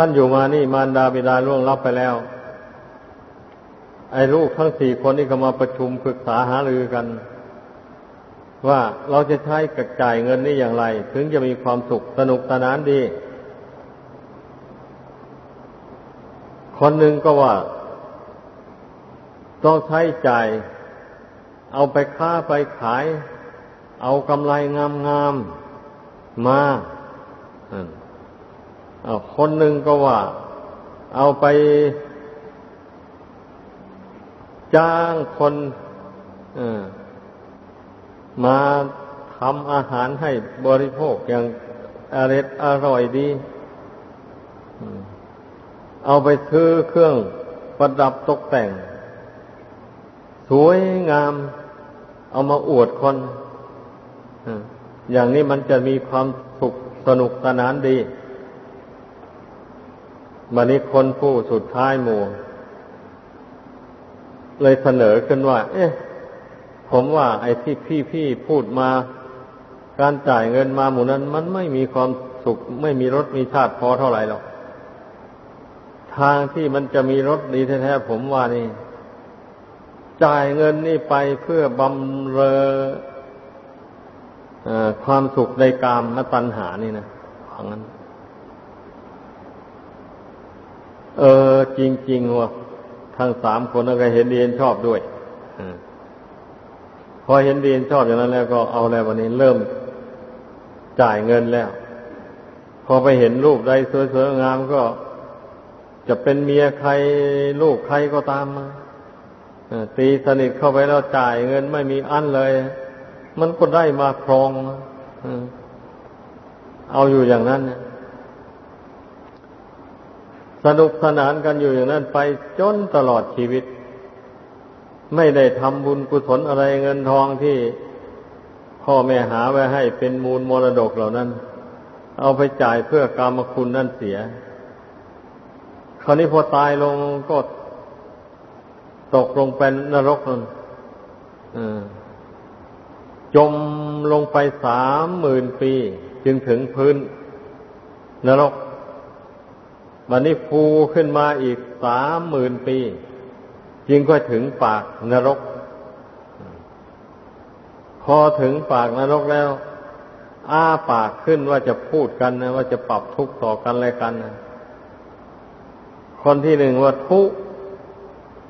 ขั้นอยู่มานี่มารดาบิดาล่วงลับไปแล้ว ไอ้ลูกทั้งสี่คนนี่ก็มาประชุมปรึกษาหารือกัน ว่าเราจะใช้กระจ่ายเงินนี่อย่างไร ถึงจะมีความสุขสนุกสนานดี คนหนึ่งก็ว่า ต้องใช้จ่าย เอาไปค้าไปขาย เอากำไรงามๆมา คนหนึ่งก็ว่า เอาไปจ้างคนมาทำอาหารให้บริโภคอย่างอร่อยอร่อยดี เอาไปซื้อเครื่องประดับตกแต่ง สวยงาม เอามาอวดคน อย่างนี้มันจะมีความสุขสนุกสนานดี บันนี้คนผู้สุดท้ายหมู่ เลยเสนอขึ้นว่า เอ๊ะ ผมว่าไอ้ที่พี่พี่พูดมา การจ่ายเงินมาหมู่นั้น มันไม่มีความสุข ไม่มีรถมีชาติพอเท่าไหร่หรอก ทางที่มันจะมีรถดีแท้ๆผมว่านี่ จ่ายเงินนี่ไปเพื่อบำเรอความสุขในกามมตัณหานี่นะอย่างนั้น เออ จริง ๆวะทั้งสามคนก็เห็นดีเห็นชอบด้วยอพอเห็นดีเห็นชอบอย่างนั้นแล้วก็เอาแล้ววันนี้เริ่มจ่ายเงินแล้ว พอไปเห็นรูปใดสวยๆงามก็จะเป็นเมียใครลูกใครก็ตามมาตีสนิทเข้าไปแล้วจ่ายเงินไม่มีอันเลย มันก็ได้มาครอง เอาอยู่อย่างนั้นเนี่ย นุกสนานกันอยู่อย่างนั้นไปจนตลอดชีวิต ไม่ได้ทำบุญกุศลอะไรเงินทองที่พ่อแม่หาไว้ให้เป็นมูลมรดกเหล่านั้น เอาไปจ่ายเพื่อกรรมคุณนั่นเสีย คราวนี้พอตายลงก็ตกลงเป็นนรกนั่นจมลงไปสามหมื่นปี จึงถึงพื้นนรก วันนี้ฟูขึ้นมาอีกสามหมื่นปี จึงก็ถึงปากนรก พอถึงปากนรกแล้ว อ้าปากขึ้นว่าจะพูดกันนะว่าจะปรับทุกข์ต่อกันอะไรกันนะคนที่หนึ่งว่าทุก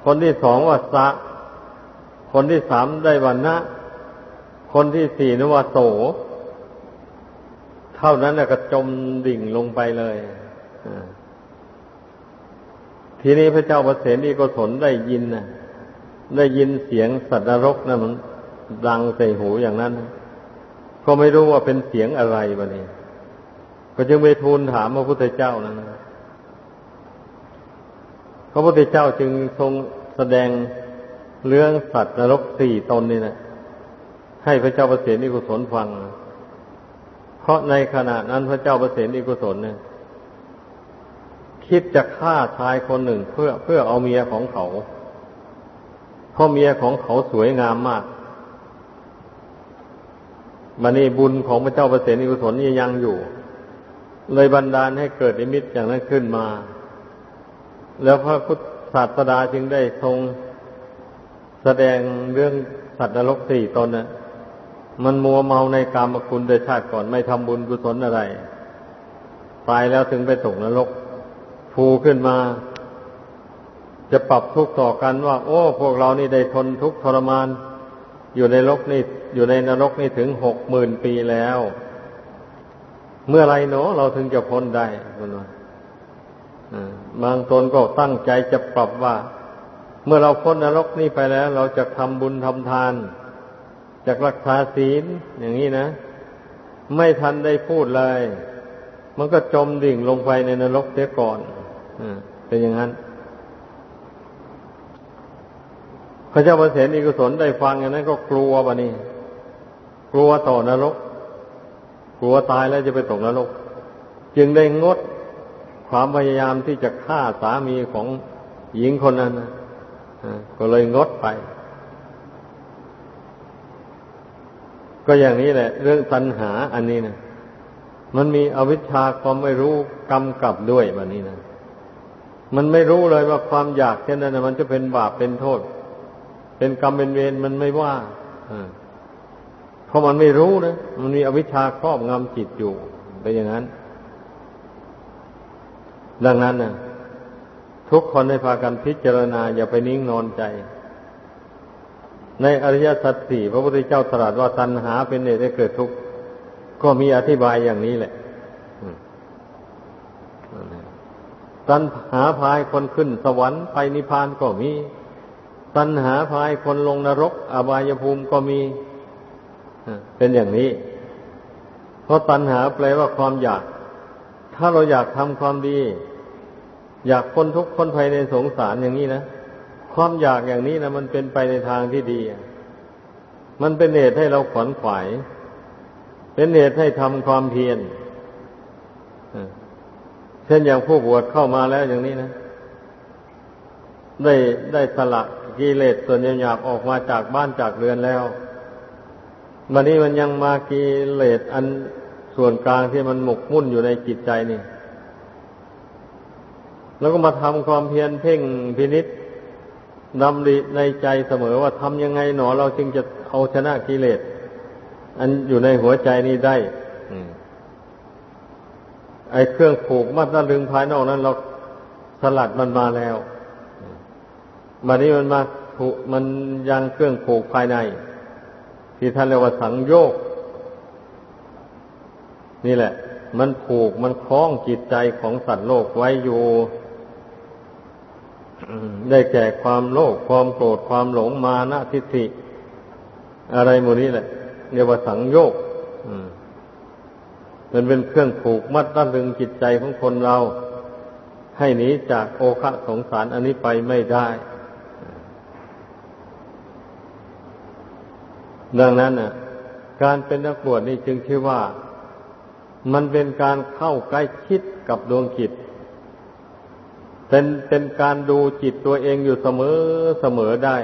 คนที่สองว่าสะ คนที่สามได้วันนะ คนที่สี่นว่าโส เท่านั้นก็จมดิ่งลงไปเลยอ่า ทีนี้พระเจ้าประเสนีโกศลได้ยินนะได้ยินเสียงสัตว์นรกนะมันดังใส่หูอย่างนั้น ก็ไม่รู้ว่าเป็นเสียงอะไรบะนี่ก็จึงไปทูลถามพระพุทธเจ้านั้นพระพุทธเจ้าจึงทรงแสดงเรื่องสัตว์นรกสี่ตนนี่นะให้พระเจ้าประเสนิโกศลฟัง เพราะในขณะนั้นพระเจ้าประเสนิโกศลเนี่ย คิดจะฆ่าชายคนหนึ่งเพื่อเพื่อเอาเมียของเขา เพ่อเมียของเขาสวยงามมากบันนี้บุญของพระเจ้าประเสนิกุศลนี่ยังอยู่ เลยบันดาลให้เกิดนิมิตอย่างนั้นขึ้นมา แล้วพระพุทธศาสดาจึงได้ทรงแสดงเรื่องสัตว์นรกสี่ตนน่ะมันมัวเมาในกามคุณโดยชาติก่อนไม่ทำบุญกุศลอะไร ตายแล้วถึงไปตกนรก ภูขึ้นมา จะปรับทุกข์ต่อกันว่า โอ้ พวกเรานี่ได้ทนทุกข์ทรมาน อยู่ในรกนี่อยู่ในนรกนี่ถึงหกหมื่นปีแล้ว เมื่อไรเนาะเราถึงจะพ้นได้คุณว่าบางตนก็ตั้งใจจะปรับว่า เมื่อเราพ้นนรกนี่ไปแล้ว เราจะทำบุญทำทานจะรักษาศีลอย่างนี้นะ ไม่ทันได้พูดเลย มันก็จมดิ่งลงไปในนรกเสียก่อน เป็นอย่างนั้น พระเจ้าประเสนิกุศลได้ฟังอย่างนั้นก็กลัวบะนี่กลัวต่อนรก กลัวตายแล้วจะไปตกนรก จึงได้งดความพยายามที่จะฆ่าสามีของหญิงคนนั้นนะก็เลยงดไป ก็อย่างนี้แหละ เรื่องตัณหาอันนี้นะมันมีอวิชชาความไม่รู้กำกับด้วยแบบนี้นะ มันไม่รู้เลยว่าความอยากเช่นนั้นนะมันจะเป็นบาปเป็นโทษ เป็นกรรมเป็นเวรมันไม่ว่าเพราะมันไม่รู้นะมันมีอวิชชาครอบงำจิตอยู่เป็นอย่างนั้น ดังนั้นนะทุกคนในพากันพิจารณา อย่าไปนิ่งนอนใจ ในอริยสัจสี่พระพุทธเจ้าตรัสว่าตัณหาเป็นเหตุให้เกิดทุกข์ก็มีอธิบายอย่างนี้แหละ ตัณหาพายคนขึ้นสวรรค์ไปนิพพานก็มี ตัณหาพายคนลงนรก อบายภูมิก็มี เป็นอย่างนี้ เพราะตัณหาแปลว่าความอยาก ถ้าเราอยากทำความดี อยากพ้นทุกข์พ้นภัยในสงสารอย่างนี้นะความอยากอย่างนี้นะมันเป็นไปในทางที่ดี มันเป็นเหตุให้เราขวนขวาย เป็นเหตุให้ทำความเพียร เช่นอย่างผู้บวชเข้ามาแล้วอย่างนี้นะ ได้ได้สละกิเลสส่วนหยาบออกมาจากบ้านจากเรือนแล้ววันนี้มันยังมากิเลสอันส่วนกลางที่มันหมกมุ่นอยู่ในจิตใจนี่ แล้วก็มาทำความเพียรเพ่งพินิษดำริในใจเสมอว่าทำยังไงหนอเราจึงจะเอาชนะกิเลสอันอยู่ในหัวใจนี้ได้ ไอ้เครื่องผูกมัดนั่นลึงภายนอกนั้น เราสลัดมันมาแล้วมานี้มันมาผูกมันยังเครื่องผูกภายใน ที่ท่านเรียกว่าสังโยก นี่แหละ มันผูกมันคล้องจิตใจของสัตว์โลกไว้อยู่ได้แก่ความโลภความโกรธความหลงมานะทิฏฐิอะไรหมดนี้แหละเรียกว่าสังโยก มันเป็นเครื่องผูกมัดตั้งตึงจิตใจของคนเรา ให้หนีจากโอคะสงสารอันนี้ไปไม่ได้ ดังนั้นน่ะ การเป็นนักบวชนี่จึงชื่อว่า มันเป็นการเข้าใกล้ชิดกับดวงจิต เป็นเป็นการดูจิตตัวเองอยู่เสมอเสมอได้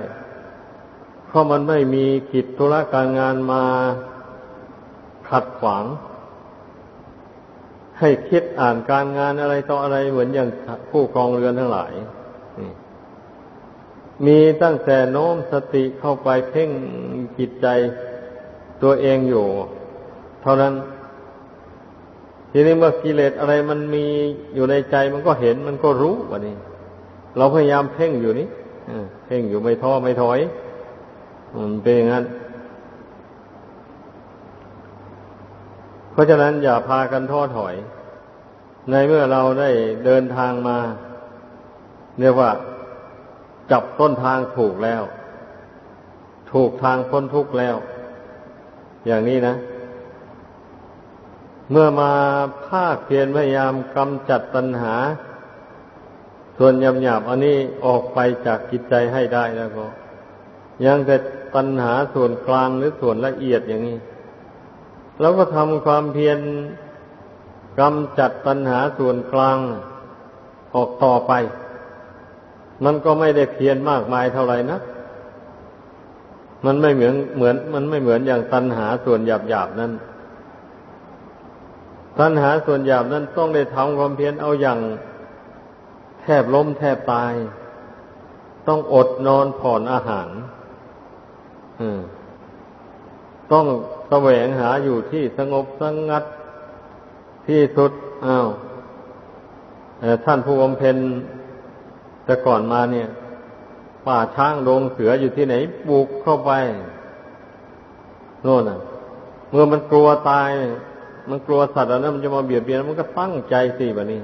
เพราะมันไม่มีกิจธุระการงานมาขัดขวาง ให้คิดอ่านการงานอะไรต่ออะไรเหมือนอย่างผู้กองเรือนทั้งหลาย มีตั้งแต่โน้มสติเข้าไปเพ่งจิตใจตัวเองอยู่ เท่านั้น ทีนี้เมื่อกิเลสอะไรมันมีอยู่ในใจมันก็เห็นมันก็รู้วะนี่เราพยายามเพ่งอยู่นี่เพ่งอยู่ไม่ท้อไม่ถอยมันเป็นอย่างนั้น เพราะฉะนั้นอย่าพากันท้อถอย ในเมื่อเราได้เดินทางมาเรียกว่าจับต้นทางถูกแล้ว ถูกทางพ้นทุกข์แล้ว อย่างนี้นะ เมื่อมาภาคเพียรพยายามกำจัดตัณหา ส่วนยำหยาบอันนี้ออกไปจากจิตใจให้ได้แล้วก็ ยังแต่ตัณหาส่วนกลางหรือส่วนละเอียดอย่างนี้ เราก็ทำความเพียรกำจัดตัณหาส่วนกลางออกต่อไป มันก็ไม่ได้เพียรมากมายเท่าไหร่นะมันไม่เหมือนเหมือน มันไม่เหมือนอย่างตัณหาส่วนหยาบหยาบนั้น ตัณหาส่วนหยาบนั้นต้องได้ทำความเพียรเอาอย่างแทบล้มแทบตาย ต้องอดนอนผ่อนอาหารต้อง วงหาอยู่ที่สงบสงัดที่สุดอ้าวท่านผู้บำเพ็ญแต่ก่อนมาเนี่ย ป่าช้างโดงเสืออยู่ที่ไหนบุกเข้าไปโน่นน่ะ เมื่อมันกลัวตาย มันกลัวสัตว์อะไรมันจะมาเบียดเบียนมันก็ตั้งใจสิแบบนี้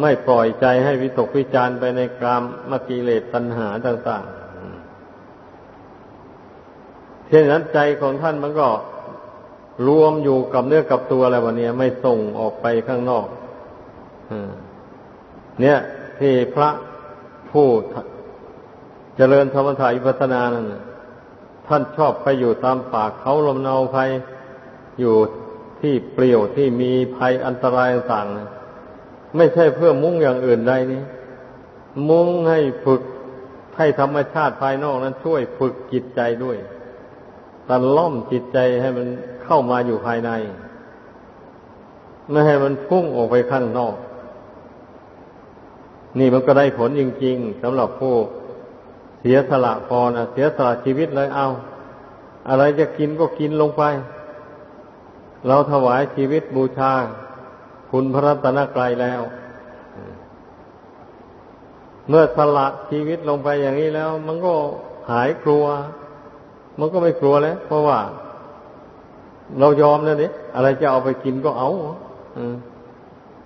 ไม่ปล่อยใจให้วิตกวิจารไปในกรามมกิเลสตัณหาต่างๆเช่นนั้นใจของท่านมันก็รวมอยู่กับเนื้อกับตัวอะไรวะเนี่ยไม่ส่งออกไปข้างนอกเนี่ยที่พระผู้เจริญธรรมถ่ายพัฒนานั่นท่านชอบไปอยู่ตามป่าเขาลมเนาภัยอยู่ที่เปลี่ยวที่มีภัยอันตรายต่างๆไม่ใช่เพื่อมุ่งอย่างอื่นใดนี้ มุ่งให้ฝึกให้ธรรมชาติภายนอกนั้นช่วยฝึกจิตใจด้วย ตันล่อมจิตใจให้มันเข้ามาอยู่ภายใน ไม่ให้มันพุ่งออกไปข้างนอก นี่มันก็ได้ผลจริงๆสำหรับผู้เสียสละพอนะเสียสละชีวิตเลยเอา อะไรจะกินก็กินลงไป เราถวายชีวิตบูชา คุณพระรัตนกรัยแล้ว เมื่อสละชีวิตลงไปอย่างนี้แล้ว มันก็หายกลัว มันก็ไม่กลัวแล้วเพราะว่า เรายอมแล้วนี่อะไรจะเอาไปกินก็เอา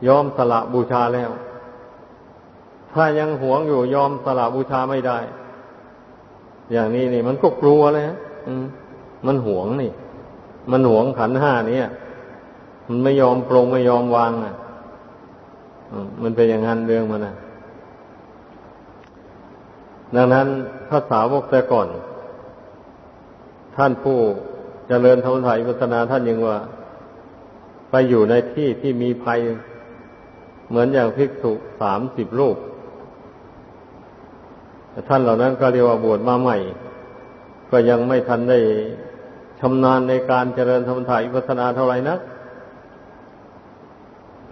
ยอมสละบูชาแล้ว ถ้ายังหวงอยู่ยอมสละบูชาไม่ได้ อย่างนี้นี่ มันก็กลัวเลยฮะมันหวงนี่ มันหวงขันห้านี่มันไม่ยอมปรงไม่ยอมวางอะมันเป็นอย่างนั้นเรื่องมันนะดังนั้นภาษาวกแต่ก่อน ท่านผู้เจริญธรรมถ่ายพัฒนาท่านยังว่า ไปอยู่ในที่ที่มีภัย เหมือนอย่างภิกษุสามสิบรูปท่านเหล่านั้นก็เรียกว่าบวชมาใหม่ ก็ยังไม่ทันได้ชำนาญในการเจริญธรรมถ่ายพัฒนาเท่าไหร่นัก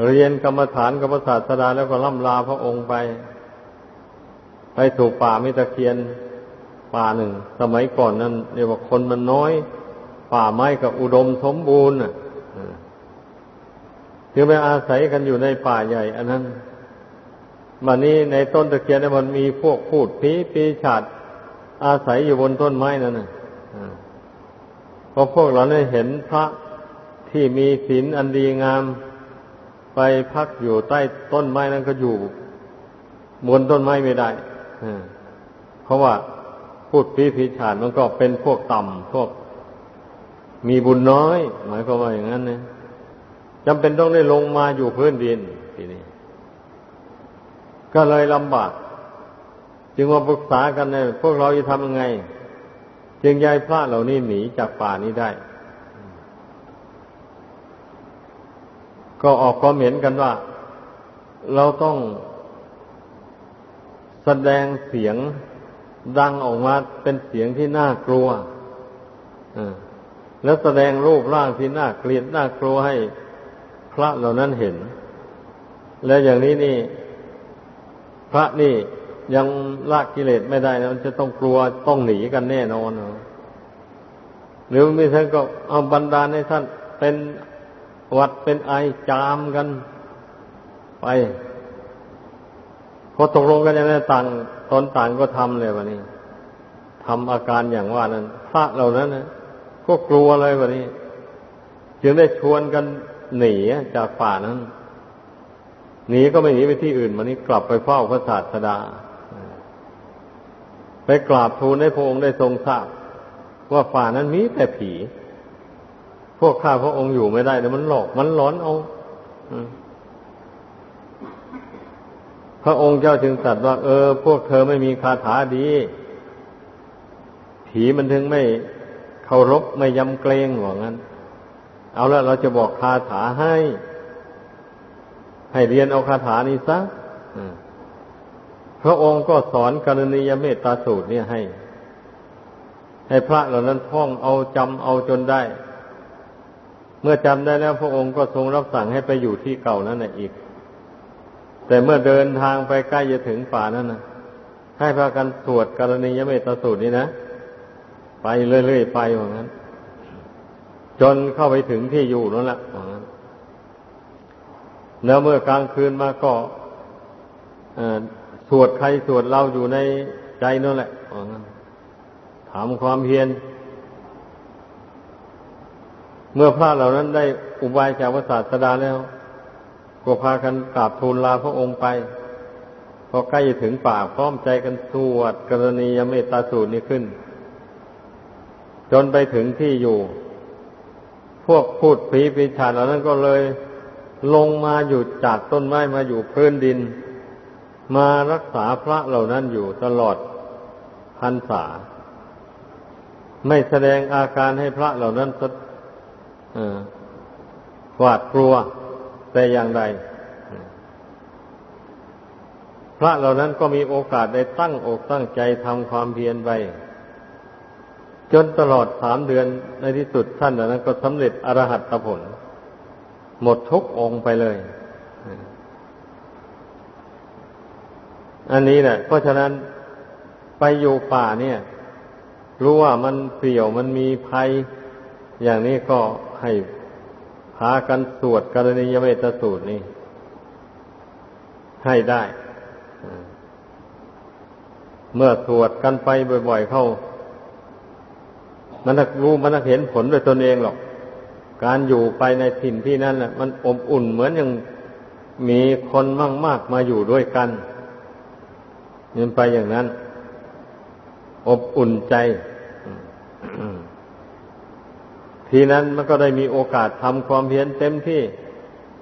เรียนกรรมฐานกรรมศาสดาแล้วก็ล่ำลาพระองค์ไป ไปถูกป่ามิตะเคียน ป่าหนึ่ง สมัยก่อนนั้นเรียกว่าคนมันน้อย ป่าไม้กับอุดมสมบูรณ์ถึงไปอาศัยกันอยู่ในป่าใหญ่ อันนั้นมันนี้ในต้นตะเคียนมันมีพวกพูดผีปีฉาดอาศัยอยู่บนต้นไม้นั่นนะพอพวกเราได้เห็นพระที่มีศีลอันดีงาม ไปพักอยู่ใต้ต้นไม้นั้นก็อยู่ บนต้นไม้ไม่ได้เพราะว่า พูดผีผีฉาดมันก็เป็นพวกต่ำพวกมีบุญน้อย หมายความว่าอย่างนั้นนะจำเป็นต้องได้ลงมาอยู่พื้นดินทีนี้ ก็เลยลำบาก จึงมาปรึกษากันเนี่ยพวกเราจะทำยังไง จึงย้ายพระเหล่านี้หนีจากป่านี้ได้ ก็ออกความเห็นกันว่า เราต้องแสดงเสียง ดังออกมาเป็นเสียงที่น่ากลัวแล้วแสดงรูปร่างที่น่าเกลียดน่ากลัวให้พระเหล่านั้นเห็น และอย่างนี้นี่ พระนี่ยังละกิเลสไม่ได้นะมันจะต้องกลัวต้องหนีกันแน่นอนหรือไม่ใช่ก็เอาบรรดาให้ท่านเป็นวัดเป็นไอจามกันไปพอตกลงกันอย่างนี้ต่าง ตนต่างก็ทำเลยวันนี้ทำอาการอย่างว่านั้นพระเหล่านั้นนะก็กลัวเลยวันนี้ จึงได้ชวนกันหนีจากป่านั้นหนีก็ไม่หนีไปที่อื่นวันนี้กลับไปเฝ้าพระศาสดา ไปกราบทูลให้พระองค์ได้ทรงทราบ ว่าป่านั้นมีแต่ผี พวกข้าพระองค์อยู่ไม่ได้แต่มันหลอกมันหลอนเอา พระองค์เจ้าจึงตรัสว่า เออ พวกเธอไม่มีคาถาดี ผีมันถึงไม่เคารพไม่ยำเกรงหว่างั้น เอาละเราจะบอกคาถาให้ ให้เรียนเอาคาถานี้ซะพระองค์ก็สอนกรณียเมตตาสูตรเนี่ยให้ ให้พระเหล่านั้นท่องเอาจำเอาจนได้ เมื่อจำได้แล้วพระองค์ก็ทรงรับสั่งให้ไปอยู่ที่เก่านั่นแหละอีก แต่เมื่อเดินทางไปใกล้จะถึงป่านั้นนะให้พากันสวดกรณียเมตสูตรนี้นะ ไปเรื่อยๆไปอย่างนั้น จนเข้าไปถึงที่อยู่นั่นแหละอย่างนั้นแล้วเมื่อกลางคืนมาก็สวดใครสวดเราอยู่ในใจนั่นแหละอย่างนั้นถามความเพียรเมื่อพระเหล่านั้นได้อุบายจากพระศาสดาแล้ว ก็พากันกราบทูลลาพระองค์ไปพอใกล้ถึงป่าพร้อมใจกันสวดกรณียเมตตาสูตรนี้ขึ้น จนไปถึงที่อยู่ พวกพูดผีปีชาเหล่านั้นก็เลยลงมาอยู่จากต้นไม้มาอยู่พื้นดิน มารักษาพระเหล่านั้นอยู่ตลอดพรรษา ไม่แสดงอาการให้พระเหล่านั้นหวาดกลัว แต่อย่างใด พระเหล่านั้นก็มีโอกาสได้ตั้งอกตั้งใจทำความเพียรไป จนตลอดสามเดือนในที่สุดท่านเหล่านั้นก็สำเร็จอรหัตผล หมดทุกองไปเลย อันนี้แหละเพราะฉะนั้นไปอยู่ป่าเนี่ย รู้ว่ามันเปลี่ยวมันมีภัย อย่างนี้ก็ให้ พากันสวดกรณียเมตสูตรนี้ให้ได้เมื่อสวดกันไปบ่อย ๆ เข้า มันนักรู้มันนักเห็นผลด้วยตนเองหรอก การอยู่ไปในถิ่นที่นั่นแหละมันอบอุ่นเหมือนอย่างมีคนมั่งมากมาอยู่ด้วยกันยินไปอย่างนั้น อบอุ่นใจ ทีนั้นมันก็ได้มีโอกาสทำความเพียรเต็มที่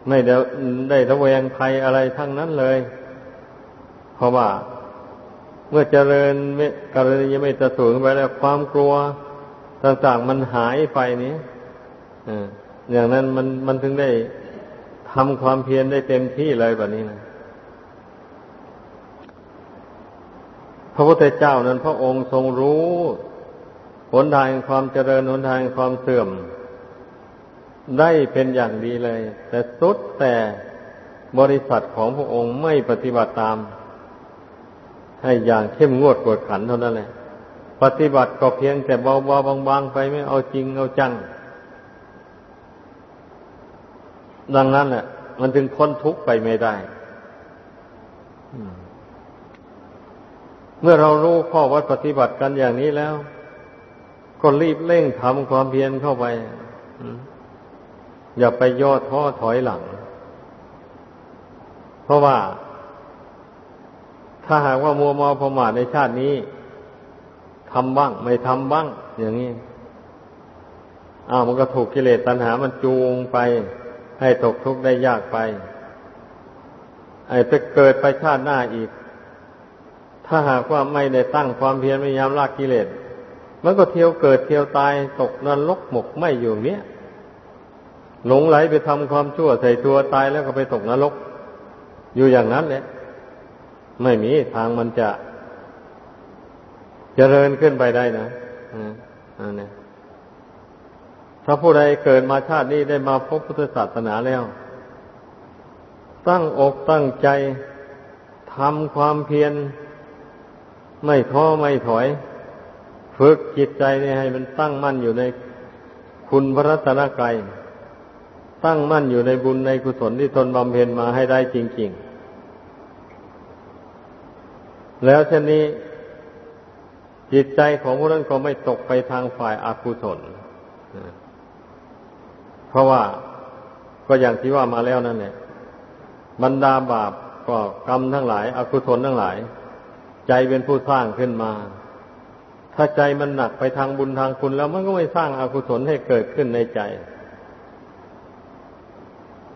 ไม่ได้ได้ระแวงภัยอะไรทั้งนั้นเลย เพราะว่าเมื่อเจริญกรณียไม่จะสูงไปแล้วความกลัวต่างๆมันหายไปนี้อย่างนั้นมันมันถึงได้ทำความเพียรได้เต็มที่เลยแบบนี้นะพระพุทธเจ้านั้นพระองค์ทรงรู้ หนทางความเจริญหนทางความเสื่อม ได้เป็นอย่างดีเลย แต่สุดแต่บริษัทของพระองค์ไม่ปฏิบัติตาม ให้อย่างเข้มงวดกวดขันเท่านั้นแหละปฏิบัติก็เพียงแต่เบาๆบางๆไปไม่เอาจริงเอาจัง ดังนั้นแหละมันถึงพ้นทุกข์ไปไม่ได้ เมื่อเรารู้ข้อวัดปฏิบัติกันอย่างนี้แล้ว ก็รีบเร่งทำความเพียรเข้าไป อย่าไปย่อท้อถอยหลัง เพราะว่า ถ้าหากว่ามัวเมาประมาทในชาตินี้ทำบ้าง ไม่ทำบ้าง อย่างนี้อ้าวมันก็ถูกกิเลสตัณหามันจูงไป ให้ตกทุกข์ได้ยากไป ไอ้ไปเกิดไปชาติหน้าอีก ถ้าหากว่าไม่ได้ตั้งความเพียรพยายามลากกิเลส มันก็เที่ยวเกิดเที่ยวตายตกนรกหมกไม่อยู่เนี้ยหลงไหลไปทำความชั่วใส่ตัวตายแล้วก็ไปตกนรก อยู่อย่างนั้นแหละไม่มีทางมันจะจะเจริญขึ้นไปได้นะอันนี้ถ้าผู้ใดเกิดมาชาตินี้ได้มาพบพุทธศาสนาแล้ว ตั้งอกตั้งใจทำความเพียรไม่ท้อไม่ถอย ฝึกจิตใจนี่ให้มันตั้งมั่นอยู่ในคุณพระรัตนกรัยตั้งมั่นอยู่ในบุญในกุศลที่ตนบำเพ็ญมาให้ได้จริง ๆ แล้วเช่นนี้ จิตใจของผู้นั้นก็ไม่ตกไปทางฝ่ายอากุศล เพราะว่าก็อย่างที่ว่ามาแล้วนั่นแหละบรรดาบาปก็กรรมทั้งหลายอากุศลทั้งหลาย ใจเป็นผู้สร้างขึ้นมา ถ้าใจมันหนักไปทางบุญทางคุณแล้วมันก็ไม่สร้างอากุศลให้เกิดขึ้นในใจ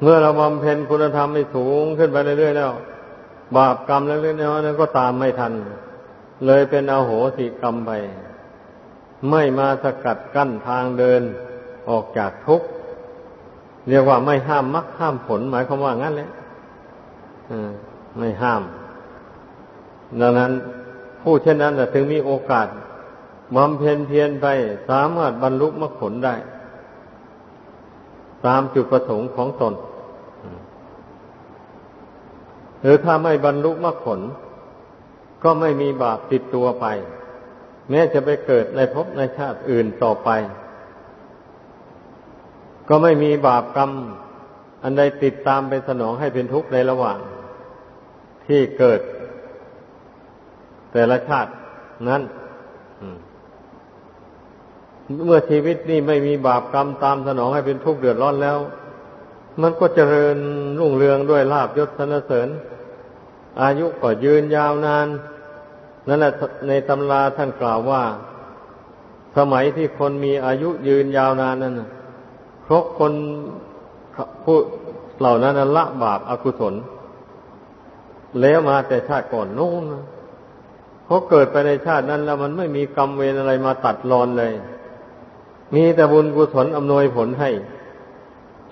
เมื่อเราบำเพ็ญคุณธรรมให้สูงขึ้นไปเรื่อยๆแล้ว บาปกรรมเล็กๆน้อยๆนั้นก็ตามไม่ทัน เลยเป็นอโหสิกรรมไป ไม่มาสกัดกั้นทางเดินออกจากทุกข์เรียกว่าไม่ห้ามมรรคห้ามผลหมายความว่างั้นแหละไม่ห้าม ดังนั้นผู้เช่นนั้นถึงมีโอกาส บำเพ็ญเพียรไปสามารถบรรลุมรรคผลได้ ตามจุดประสงค์ของตน หรือถ้าไม่บรรลุมรรคผล ก็ไม่มีบาปติดตัวไป แม้จะไปเกิดในภพในชาติอื่นต่อไป ก็ไม่มีบาปกรรม อันใดติดตามไปสนองให้เป็นทุกข์ในระหว่าง ที่เกิด แต่ละชาตินั้น เมื่อชีวิตนี่ไม่มีบาปกรรมตามสนองให้เป็นทุกข์เดือดร้อนแล้ว มันก็เจริญรุ่งเรืองด้วยลาบยศสนเสริญ อายุก็ยืนยาวนาน นั่นแหละในตำราท่านกล่าวว่า สมัยที่คนมีอายุยืนยาวนานนั้นเพราะคนผู้เหล่านั้นละบาปอากุศล แล้วมาแต่ชาติก่อนนู้นเพราะเกิดไปในชาตินั้นแล้วมันไม่มีกรรมเวรอะไรมาตัดรอนเลย มีแต่บุญกุศลอำนวยผลให้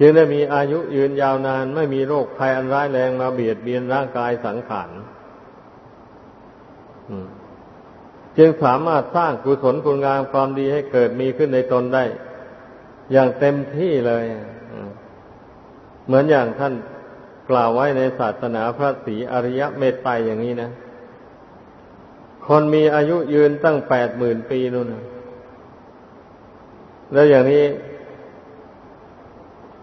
จึงได้มีอายุยืนยาวนาน ไม่มีโรคภัยอันร้ายแรงมาเบียดเบียนร่างกายสังขารจึงสามารถสร้างกุศลคุณงามความดีให้เกิดมีขึ้นในตนได้ อย่างเต็มที่เลย เหมือนอย่างท่านกล่าวไว้ในศาสนาพระศรีอริยเมตไตรอย่างนี้นะ คนมีอายุยืนตั้งแปดหมื่นปีนู่นนะ แล้วอย่างนี้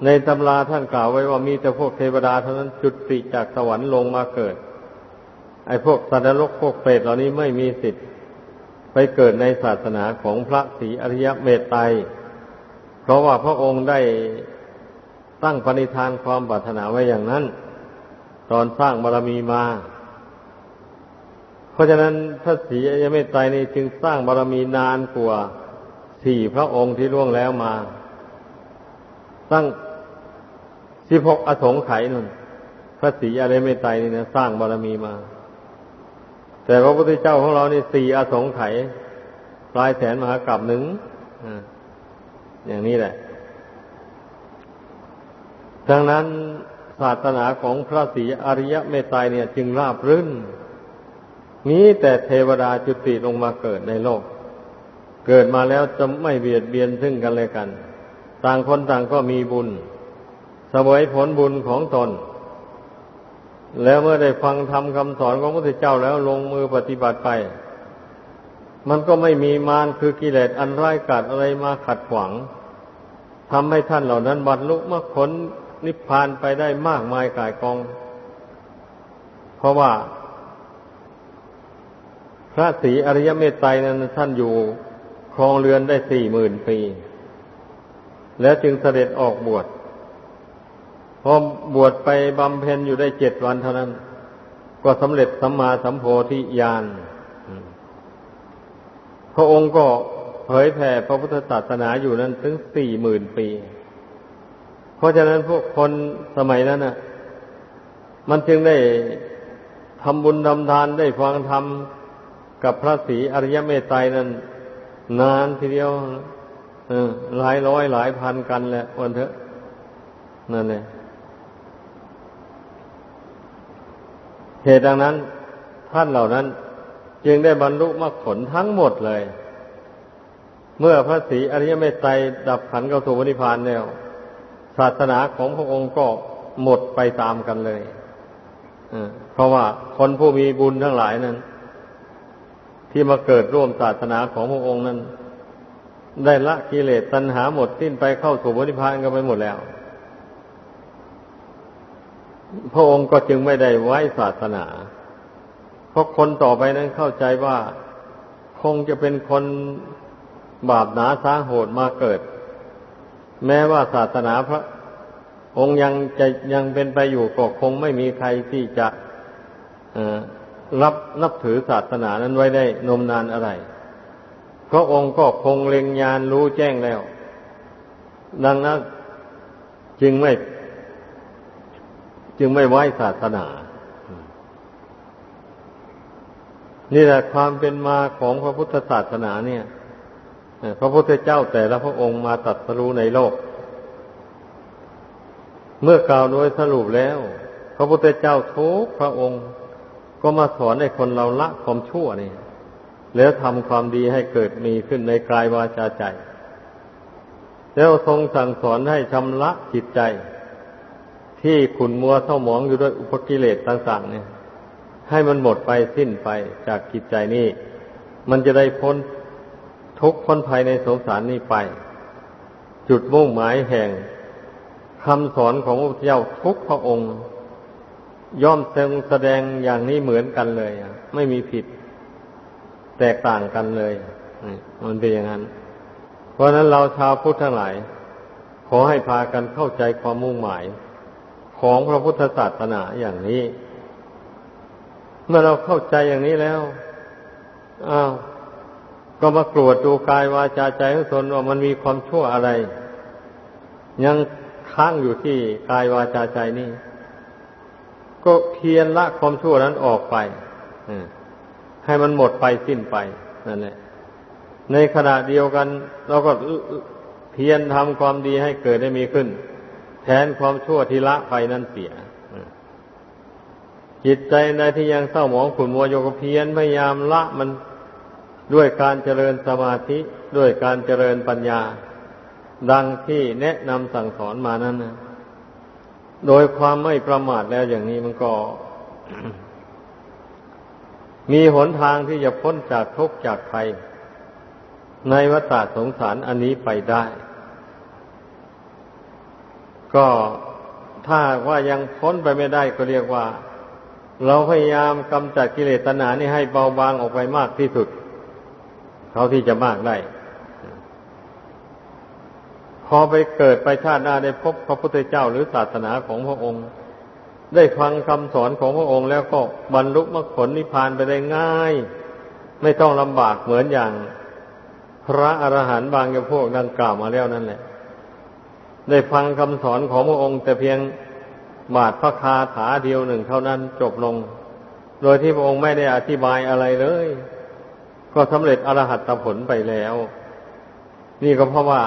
ในตำราท่านกล่าวไว้ว่ามีแต่พวกเทวดาเท่านั้นจุดติจากสวรรค์ลงมาเกิด ไอ้พวกสัตว์นรกพวกเปรตเหล่านี้ไม่มีสิทธิ์ ไปเกิดในศาสนาของพระศรีอริยเมตไตรเพราะว่าพระองค์ได้ตั้งปณิธานความปรารถนาไว้อย่างนั้น ตอนสร้างบารมีมา เพราะฉะนั้นพระศรีอริยเมตไตรนี้จึงสร้างบารมีนานกว่า สี่พระองค์ที่ล่วงแล้วมา ตั้งสิบหกอสงไขยนุ่นพระศรีอะไรไม่ไตนี่นะสร้างบารมีมา แต่พระพุทธเจ้าของเรานี่สี่อสงไขยปลายแสนมหากรัปหนึ่งอย่างนี้แหละ ดังนั้นศาสนาของพระศรีอริยเมตไตรเนี่ย จึงราบรื่นมีแต่เทวดาจุติลงมาเกิดในโลก เกิดมาแล้วจะไม่เบียดเบียนซึ่งกันและกัน ต่างคนต่างก็มีบุญสวยผลบุญของตน แล้วเมื่อได้ฟังทำคำสอนของพระพุทธเจ้าแล้วลงมือปฏิบัติไป มันก็ไม่มีมารคือกิเลสอันร้ายกาจอะไรมาขัดขวางทำให้ท่านเหล่านั้นบรรลุมรรคผลนิพพานไปได้มากมายกายกอง เพราะว่า พระศรีอริยเมตไตรนั้นท่านอยู่ ครองเรือนได้สี่หมื่นปี แล้วจึงเสด็จออกบวชพอบวชไปบำเพ็ญอยู่ได้เจ็ดวันเท่านั้น ก็สำเร็จสัมมาสัมโพธิญาณพระองค์ก็เผยแผ่พระพุทธศาสนาอยู่นั้นถึงสี่หมื่นปี เพราะฉะนั้นพวกคนสมัยนั้นน่ะ มันจึงได้ทำบุญทำทานได้ฟังธรรมกับพระศรีอริยเมตไตรนั้น นานทีเดียวหลายร้อยหลายพันกันแหละวันเถอะนั่นเองเหตุดังนั้น ท่านเหล่านั้น จึงได้บรรลุมรรคผลทั้งหมดเลย เมื่อพระศรีอริยเมตไตรดับขันเข้าสู่นิพพานแล้วศาสนาของพระองค์ก็หมดไปตามกันเลยเพราะว่าคนผู้มีบุญทั้งหลายนั้น ที่มาเกิดร่วมศาสนาของพระองค์นั้น ได้ละกิเลสตัณหาหมดสิ้นไปเข้าสู่นิพพานกันไปหมดแล้ว พระองค์ก็จึงไม่ได้ไว้ศาสนาเพราะคนต่อไปนั้นเข้าใจว่าคงจะเป็นคนบาปหนาสาโหดมาเกิด แม้ว่าศาสนาพระ องค์ยังจะยังเป็นไปอยู่ก็คงไม่มีใครที่จะ รับนับถือศาสนานั้นไว้ได้นมนานอะไร พระองค์ก็คงเล็งญาณรู้แจ้งแล้ว ดังนั้นจึงไม่ จึงไม่ไหว้ศาสนา นี่แหละความเป็นมาของพระพุทธศาสนาเนี่ยพระพุทธเจ้าแต่ละพระองค์มาตัดสรู้ในโลก เมื่อกล่าวโดยสรุปแล้ว พระพุทธเจ้าทุกพระองค์ ก็มาสอนให้คนเราละความชั่วนี่แล้วทำความดีให้เกิดมีขึ้นในกายวาจาใจ แล้วทรงสั่งสอนให้ชำระจิตใจ ที่ขุนมัวเท่าหมองอยู่ด้วยอุปกิเลสต่าง ๆ เนี่ย ให้มันหมดไปสิ้นไปจากจิตใจนี้มันจะได้พ้นทุกข์พ้นภัยในสงสารนี้ไป จุดมุ่งหมายแห่งคำสอนของพระเจ้าทุกพระองค์ ย่อมทรงแสดงอย่างนี้เหมือนกันเลยไม่มีผิดแตกต่างกันเลยมันเป็นอย่างนั้น เพราะนั้นเราชาวพุทธทั้งหลาย ขอให้พากันเข้าใจความมุ่งหมาย ของพระพุทธศาสนาอย่างนี้ เมื่อเราเข้าใจอย่างนี้แล้วอ้าวก็มากรวดดูกายวาจาใจของตนว่ามันมีความชั่วอะไร ยังค้างอยู่ที่กายวาจาใจนี่ ก็เพียรละความชั่วนั้นออกไปให้มันหมดไปสิ้นไปนั่นแหละในขณะเดียวกัน เราก็เพียรทำความดีให้เกิดได้มีขึ้น แทนความชั่วที่ละไปนั่นเสียจิตใจในที่ยังเศร้าหมองขุ่นมัวโยกเพียรพยายามละมันด้วยการเจริญสมาธิด้วยการเจริญปัญญา ดังที่แนะนำสั่งสอนมานั้นนะ โดยความไม่ประมาทแล้วอย่างนี้มันก็ มีหนทางที่จะพ้นจากทุกข์จากภัย ในวัฏสงสารอันนี้ไปได้ ก็ถ้าว่ายังพ้นไปไม่ได้ก็เรียกว่า เราพยายามกำจัดกิเลสตัณหานี่ให้เบาบางออกไปมากที่สุด เท่าที่จะมากได้ อไปเกิดไปชาติหน้าได้พบพระพุทธเจ้าหรือศาสนาของพระองค์ ได้ฟังคำสอนของพระองค์แล้วก็บรรลุมรรคผลนิพพานไปได้ง่าย ไม่ต้องลำบากเหมือนอย่าง พระอรหันต์บางอย่างพวกดังกล่าวมาแล้วนั่นแหละ ได้ฟังคำสอนของพระองค์ แต่เพียงบาทพระคาถาเดียวหนึ่งเท่านั้นจบลง โดยที่พระองค์ไม่ได้อธิบายอะไรเลย ก็สำเร็จอรหัตผลไปแล้ว นี่ก็เพราะว่า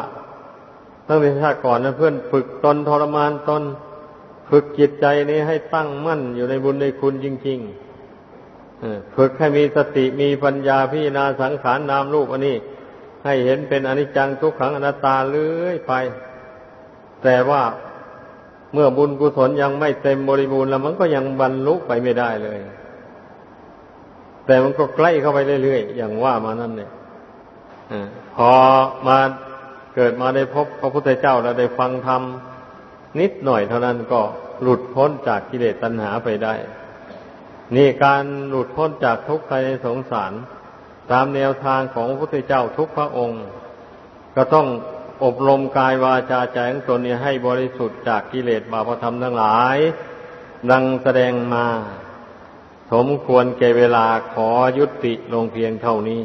ตั้งแต่ชาติก่อนนะเพื่อนฝึกตนทรมานตนฝึกจิตใจนี้ให้ตั้งมั่นอยู่ในบุญในคุณจริงๆฝึกให้มีสติมีปัญญาพิจารณาสังขารนามรูปอันนี้ ให้เห็นเป็นอนิจจังทุกขังอนัตตาเลื่อยไป แต่ว่าเมื่อบุญกุศลยังไม่เต็มบริบูรณ์แล้วมันก็ยังบรรลุไปไม่ได้เลย แต่มันก็ใกล้เข้าไปเรื่อยๆอย่างว่ามานั่นเนี่ยพอมา เกิดมาได้พบพระพุทธเจ้าแล้วได้ฟังธรรมนิดหน่อยเท่านั้นก็หลุดพ้นจากกิเลสตัณหาไปได้ นี่การหลุดพ้นจากทุกข์ในสงสาร ตามแนวทางของพระพุทธเจ้าทุกพระองค์ ก็ต้องอบรมกายวาจาใจของตนนี้ให้บริสุทธิ์จากกิเลสบาปธรรมทั้งหลาย ดังแสดงมา สมควรแก่เวลาขอยุติลงเพียงเท่านี้